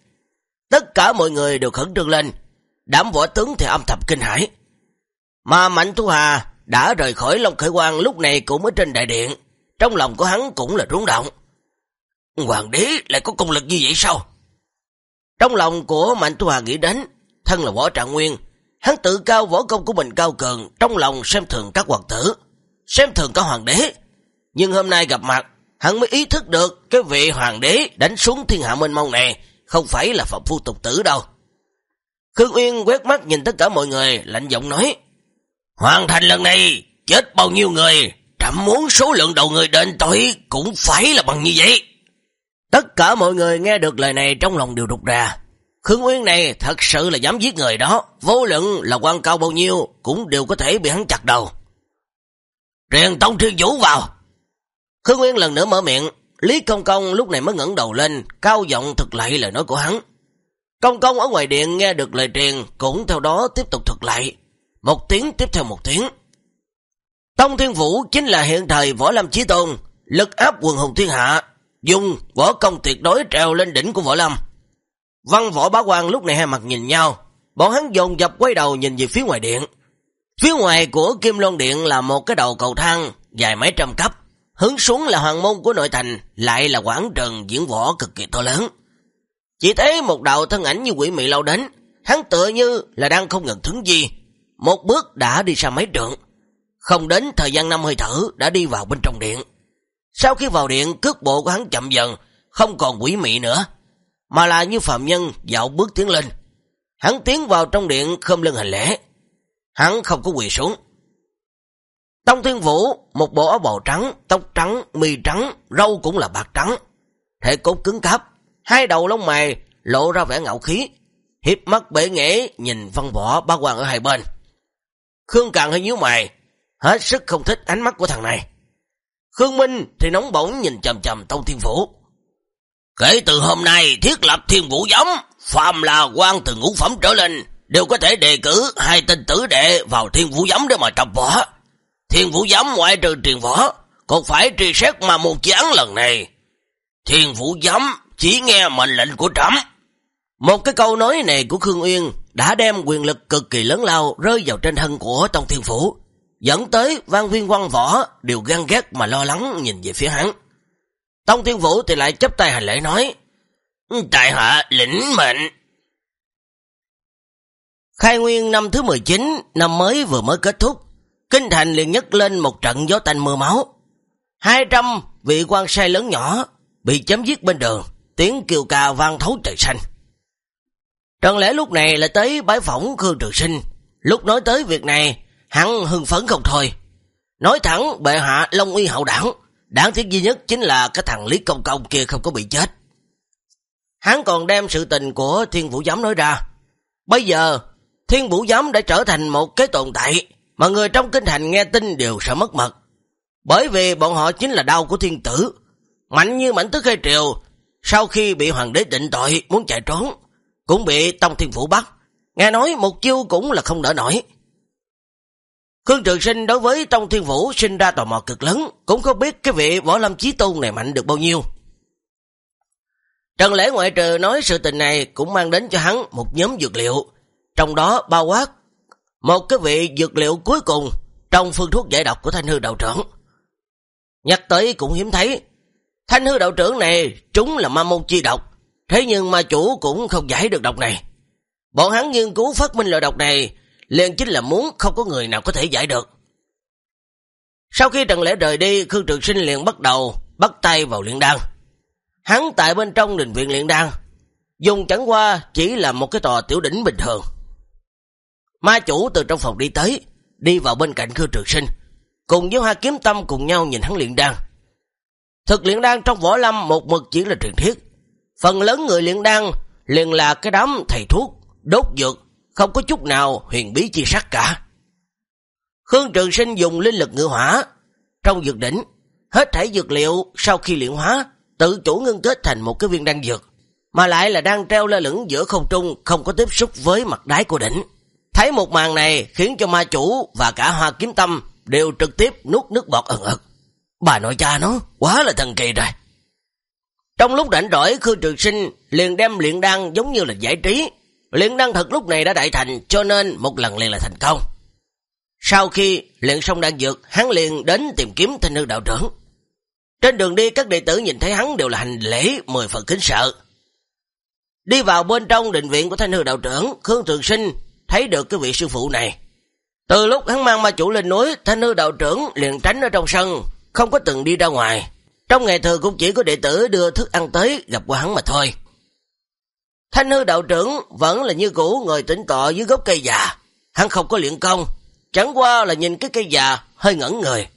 Tất cả mọi người đều khẩn trương lên, đám võ tướng thì âm thầm kinh hãi. Mà Mạnh Thu Hà đã rời khỏi Long Khởi Quang lúc này cũng ở trên đại điện, trong lòng của hắn cũng là rung động. Hoàng đế lại có công lực như vậy sao? Trong lòng của Mạnh Thu Hà nghĩ đến, thân là võ trạng nguyên, hắn tự cao võ công của mình cao cường, trong lòng xem thường các hoàng tử, xem thường các hoàng đế. Nhưng hôm nay gặp mặt, hắn mới ý thức được cái vị hoàng đế đánh xuống thiên hạ mênh mông này, không phải là phạm phu tục tử đâu. Khương Uyên quét mắt nhìn tất cả mọi người, lạnh giọng nói, Hoàn thành lần này, chết bao nhiêu người, trầm muốn số lượng đầu người đền tội cũng phải là bằng như vậy. Tất cả mọi người nghe được lời này trong lòng đều rụt ra. Khương Uyên này thật sự là dám giết người đó, vô luận là quan cao bao nhiêu cũng đều có thể bị hắn chặt đầu. Riêng Tông Thiên Vũ vào. Khương Nguyên lần nữa mở miệng, Lý Công Công lúc này mới ngẩng đầu lên, cao giọng thực lại lời nói của hắn. Công Công ở ngoài điện nghe được lời truyền, cũng theo đó tiếp tục thực lại. Một tiếng tiếp theo một tiếng. Tông Thiên Vũ chính là hiện thời Võ Lâm Chí Tôn, lực áp quần hùng thiên hạ, dùng võ công tuyệt đối trèo lên đỉnh của Võ Lâm. Văn võ bá quan lúc này hai mặt nhìn nhau, bọn hắn dồn dập quay đầu nhìn về phía ngoài điện. Phía ngoài của Kim Loan Điện là một cái đầu cầu thang dài mấy trăm cấp, hướng xuống là hoàng môn của nội thành, lại là quảng trường diễn võ cực kỳ to lớn. Chỉ thấy một đạo thân ảnh như quỷ mị lao đến, hắn tựa như là đang không ngừng thứng gì, một bước đã đi ra mấy trượng, không đến thời gian năm hơi thở đã đi vào bên trong điện. Sau khi vào điện, cước bộ của hắn chậm dần, không còn quỷ mị nữa, mà là như phạm nhân dạo bước tiến lên. Hắn tiến vào trong điện không lưng hành lễ. Hắn không có quỳ xuống. Tông Thiên Vũ, một bộ áo bào trắng, tóc trắng, mì trắng, râu cũng là bạc trắng. Thể cốt cứng cáp, hai đầu lông mày lộ ra vẻ ngạo khí, hiếp mắt bể nghệ nhìn văn võ ba quan ở hai bên. Khương Càng hơi nhíu mày, hết sức không thích ánh mắt của thằng này. Khương Minh thì nóng bỏng nhìn chầm chầm Tông Thiên Vũ. Kể từ hôm nay thiết lập thiên vũ giống, phàm là quan từ ngũ phẩm trở lên, đều có thể đề cử hai tên tử đệ vào thiên vũ giống để mà tập võ. Thiên vũ giám ngoại trừ truyền võ, còn phải truy xét mà một chán lần này. Thiên vũ giám chỉ nghe mệnh lệnh của trẫm. Một cái câu nói này của Khương Uyên đã đem quyền lực cực kỳ lớn lao rơi vào trên thân của Tông Thiên Phủ, dẫn tới văn viên quan võ đều gan ghét mà lo lắng nhìn về phía hắn. Tông Thiên Vũ thì lại chấp tay hành lễ nói, Tại hạ lĩnh mệnh. Khai nguyên năm thứ 19, năm mới vừa mới kết thúc, Kinh Thành liền nhấc lên một trận gió tanh mưa máu. 200 vị quan sai lớn nhỏ bị chấm giết bên đường, tiếng kêu ca vang thấu trời xanh. Trần lẽ lúc này lại tới bái phỏng Khương Trường Sinh, lúc nói tới việc này, hắn hưng phấn không thôi. Nói thẳng bệ hạ Long Uy hậu đảng, Đáng tiếc duy nhất chính là cái thằng Lý Công Công kia không có bị chết. Hắn còn đem sự tình của Thiên Vũ Giám nói ra. Bây giờ, Thiên Vũ Giám đã trở thành một cái tồn tại mà người trong kinh thành nghe tin đều sợ mất mật. Bởi vì bọn họ chính là đau của thiên tử. Mạnh như mảnh tức khai triều, sau khi bị hoàng đế định tội muốn chạy trốn, cũng bị Tông Thiên Phủ bắt. Nghe nói một chiêu cũng là không đỡ nổi. Khương Trường Sinh đối với Tông Thiên Vũ sinh ra tò mò cực lớn, cũng không biết cái vị võ lâm chí tôn này mạnh được bao nhiêu. Trần Lễ ngoại trừ nói sự tình này cũng mang đến cho hắn một nhóm dược liệu, trong đó bao quát một cái vị dược liệu cuối cùng trong phương thuốc giải độc của Thanh Hư Đạo Trưởng. Nhắc tới cũng hiếm thấy, Thanh Hư Đạo Trưởng này trúng là ma môn chi độc, thế nhưng ma chủ cũng không giải được độc này. Bọn hắn nghiên cứu phát minh loại độc này liền chính là muốn không có người nào có thể giải được. Sau khi Trần Lễ rời đi, Khương Trường Sinh liền bắt đầu bắt tay vào luyện đan. Hắn tại bên trong đình viện luyện đan, dùng chẳng qua chỉ là một cái tòa tiểu đỉnh bình thường. Ma chủ từ trong phòng đi tới, đi vào bên cạnh Khương Trường Sinh, cùng với Hoa Kiếm Tâm cùng nhau nhìn hắn luyện đan. Thực luyện đan trong võ lâm một mực chỉ là truyền thuyết. Phần lớn người luyện đan liền là cái đám thầy thuốc, đốt dược, không có chút nào huyền bí chi sắc cả. Khương Trường Sinh dùng linh lực ngự hỏa, trong dược đỉnh, hết thảy dược liệu sau khi luyện hóa, tự chủ ngưng kết thành một cái viên đan dược, mà lại là đang treo lơ lửng giữa không trung, không có tiếp xúc với mặt đáy của đỉnh. Thấy một màn này khiến cho ma chủ và cả hoa kiếm tâm đều trực tiếp nuốt nước bọt ẩn ực. Bà nội cha nó quá là thần kỳ rồi. Trong lúc rảnh rỗi Khương Trường Sinh liền đem luyện đan giống như là giải trí. Luyện đan thật lúc này đã đại thành cho nên một lần liền là thành công. Sau khi luyện xong đan dược, hắn liền đến tìm kiếm thanh hư đạo trưởng. Trên đường đi các đệ tử nhìn thấy hắn đều là hành lễ mười phần kính sợ. Đi vào bên trong định viện của thanh hư đạo trưởng, Khương Trường Sinh thấy được cái vị sư phụ này. Từ lúc hắn mang ma chủ lên núi, thanh hư đạo trưởng liền tránh ở trong sân, không có từng đi ra ngoài. Trong ngày thường cũng chỉ có đệ tử đưa thức ăn tới gặp qua hắn mà thôi. Thanh hư đạo trưởng vẫn là như cũ ngồi tỉnh tọa dưới gốc cây già. Hắn không có luyện công, chẳng qua là nhìn cái cây già hơi ngẩn người.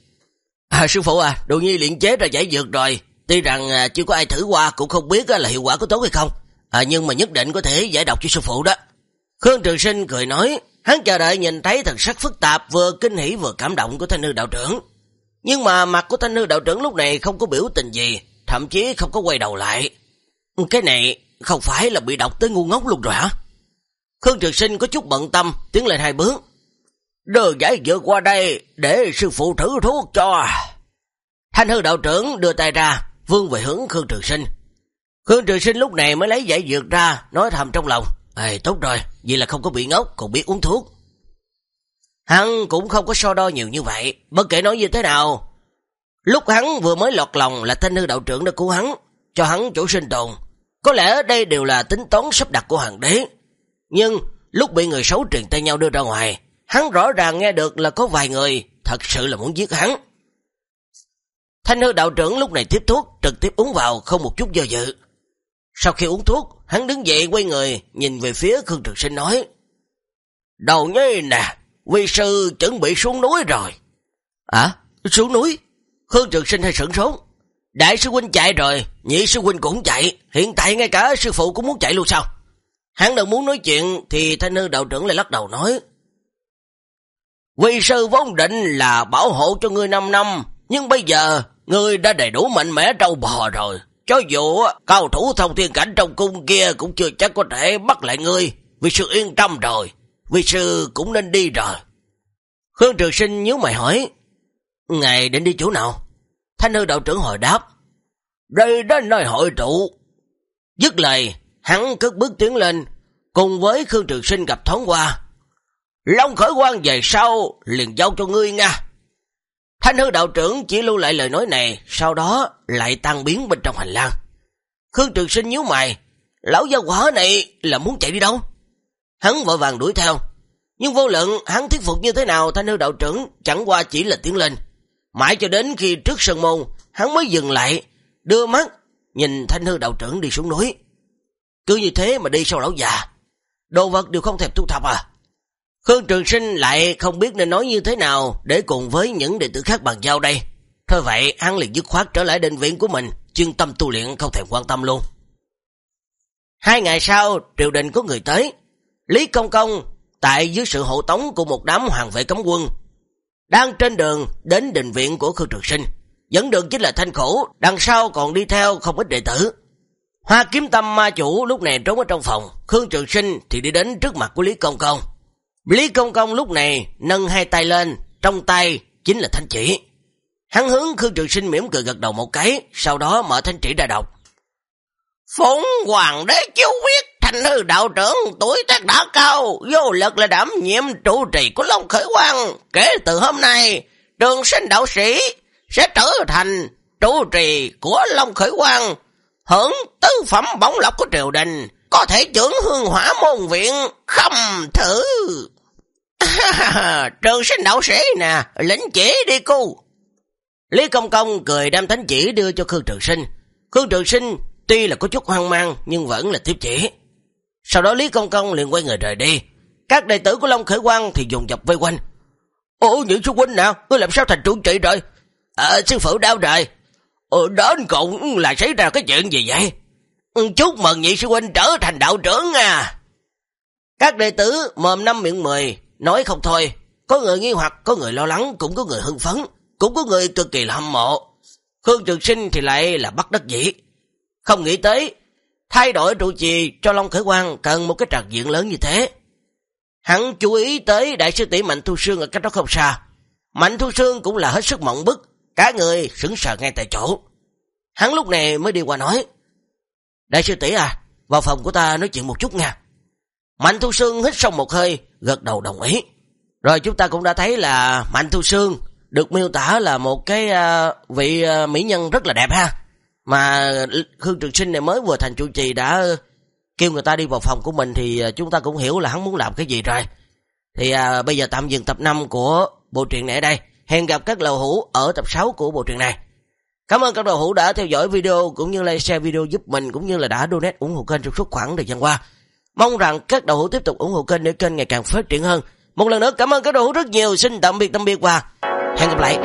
À, sư phụ à, đồ nhi luyện chế ra giải dược rồi. Tuy rằng à, chưa có ai thử qua cũng không biết à, là hiệu quả có tốt hay không. À, nhưng mà nhất định có thể giải độc cho sư phụ đó. Khương Trường Sinh cười nói, hắn chờ đợi nhìn thấy thần sắc phức tạp vừa kinh hỉ vừa cảm động của thanh hư đạo trưởng. Nhưng mà mặt của thanh hư đạo trưởng lúc này không có biểu tình gì, thậm chí không có quay đầu lại. Cái này không phải là bị độc tới ngu ngốc luôn rồi hả? Khương Trường Sinh có chút bận tâm, tiến lên hai bước. Đưa giải dược qua đây để sư phụ thử thuốc cho. Thanh hư đạo trưởng đưa tay ra, vương về hướng Khương Trường Sinh. Khương Trường Sinh lúc này mới lấy giải dược ra, nói thầm trong lòng. Ê, tốt rồi, vậy là không có bị ngốc, còn biết uống thuốc. Hắn cũng không có so đo nhiều như vậy, bất kể nói như thế nào. Lúc hắn vừa mới lọt lòng là thanh hư đạo trưởng đã cứu hắn, cho hắn chỗ sinh tồn. Có lẽ đây đều là tính toán sắp đặt của hoàng đế. Nhưng lúc bị người xấu truyền tay nhau đưa ra ngoài, hắn rõ ràng nghe được là có vài người thật sự là muốn giết hắn. Thanh hư đạo trưởng lúc này tiếp thuốc, trực tiếp uống vào không một chút do dự. Sau khi uống thuốc, hắn đứng dậy quay người, nhìn về phía Khương Trực Sinh nói. Đầu nhé nè, vi sư chuẩn bị xuống núi rồi. À, xuống núi? Khương Trực Sinh hay sửng sốt. Đại sư huynh chạy rồi, nhị sư huynh cũng chạy, hiện tại ngay cả sư phụ cũng muốn chạy luôn sao? Hắn đang muốn nói chuyện thì thanh hư đạo trưởng lại lắc đầu nói. Vi sư vốn định là bảo hộ cho ngươi 5 năm, nhưng bây giờ ngươi đã đầy đủ mạnh mẽ trâu bò rồi. Cho dù cao thủ thông thiên cảnh trong cung kia cũng chưa chắc có thể bắt lại ngươi, vì sư yên tâm rồi, vì sư cũng nên đi rồi. Khương Trường Sinh nhớ mày hỏi, Ngài định đi chỗ nào? Thanh hư đạo trưởng hồi đáp, Đây đến nơi hội trụ. Dứt lời, hắn cất bước tiến lên, cùng với Khương Trường Sinh gặp thoáng qua. Long khởi quan về sau, liền giao cho ngươi nha. Thanh hư đạo trưởng chỉ lưu lại lời nói này, sau đó lại tan biến bên trong hành lang. Khương Trường Sinh nhíu mày, lão gia quả này là muốn chạy đi đâu? Hắn vội vàng đuổi theo, nhưng vô lượng hắn thuyết phục như thế nào thanh hư đạo trưởng chẳng qua chỉ là tiến lên. Mãi cho đến khi trước sân môn, hắn mới dừng lại, đưa mắt nhìn thanh hư đạo trưởng đi xuống núi. Cứ như thế mà đi sau lão già, đồ vật đều không thèm thu thập à. Khương Trường Sinh lại không biết nên nói như thế nào để cùng với những đệ tử khác bàn giao đây. Thôi vậy, hắn liền dứt khoát trở lại định viện của mình, chuyên tâm tu luyện không thèm quan tâm luôn. Hai ngày sau, triều đình có người tới. Lý Công Công, tại dưới sự hộ tống của một đám hoàng vệ cấm quân, đang trên đường đến định viện của Khương Trường Sinh. Dẫn đường chính là thanh khổ, đằng sau còn đi theo không ít đệ tử. Hoa kiếm tâm ma chủ lúc này trốn ở trong phòng, Khương Trường Sinh thì đi đến trước mặt của Lý Công Công. Lý Công Công lúc này nâng hai tay lên, trong tay chính là thanh chỉ. Hắn hướng Khương Trường Sinh mỉm cười gật đầu một cái, sau đó mở thanh chỉ ra đọc. Phụng Hoàng đế chiếu quyết thành hư đạo trưởng tuổi tác đã cao, vô lực là đảm nhiệm trụ trì của Long Khởi Quang. Kể từ hôm nay, trường sinh đạo sĩ sẽ trở thành trụ trì của Long Khởi Quang, hưởng tứ phẩm bóng lọc của triều đình, có thể trưởng hương hỏa môn viện, không thử. Trường sinh đạo sĩ nè, lĩnh chỉ đi cô. Lý Công Công cười đem thánh chỉ đưa cho Khương Trường Sinh. Khương Trường Sinh tuy là có chút hoang mang nhưng vẫn là tiếp chỉ. Sau đó Lý Công Công liền quay người rời đi. Các đệ tử của Long Khởi Quang thì dùng dập vây quanh. Ủa những sư huynh nào, ngươi làm sao thành trụ trị rồi? Ờ, sư phụ đau rồi. Ờ, đến cùng là xảy ra cái chuyện gì vậy? Ừ, chúc mừng nhị sư huynh trở thành đạo trưởng à. Các đệ tử mồm năm miệng mười Nói không thôi, có người nghi hoặc, có người lo lắng, cũng có người hưng phấn, cũng có người cực kỳ là hâm mộ. Khương Trường Sinh thì lại là bắt đất dĩ. Không nghĩ tới, thay đổi trụ trì cho Long Khởi Quang cần một cái trạc diện lớn như thế. Hắn chú ý tới đại sư tỷ Mạnh Thu Sương ở cách đó không xa. Mạnh Thu Sương cũng là hết sức mộng bức, cả người sững sờ ngay tại chỗ. Hắn lúc này mới đi qua nói, Đại sư tỷ à, vào phòng của ta nói chuyện một chút nha. Mạnh Thu Sương hít sông một hơi, gật đầu đồng ý. Rồi chúng ta cũng đã thấy là Mạnh Thu Sương được miêu tả là một cái uh, vị uh, mỹ nhân rất là đẹp ha. Mà Khương Trường Sinh này mới vừa thành chủ trì đã kêu người ta đi vào phòng của mình thì ờ, chúng ta cũng hiểu là hắn muốn làm cái gì rồi. Thì uh, bây giờ tạm dừng tập 5 của bộ truyện này ở đây. Hẹn gặp các lầu hữu ở tập 6 của bộ truyện này. Cảm ơn các đầu hữu đã theo dõi video cũng như like share video giúp mình cũng như là đã donate ủng hộ kênh trong suốt khoảng thời gian qua. Mong rằng các đầu hữu tiếp tục ủng hộ kênh để kênh ngày càng phát triển hơn. Một lần nữa cảm ơn các đầu hữu rất nhiều. Xin tạm biệt tạm biệt và hẹn gặp lại.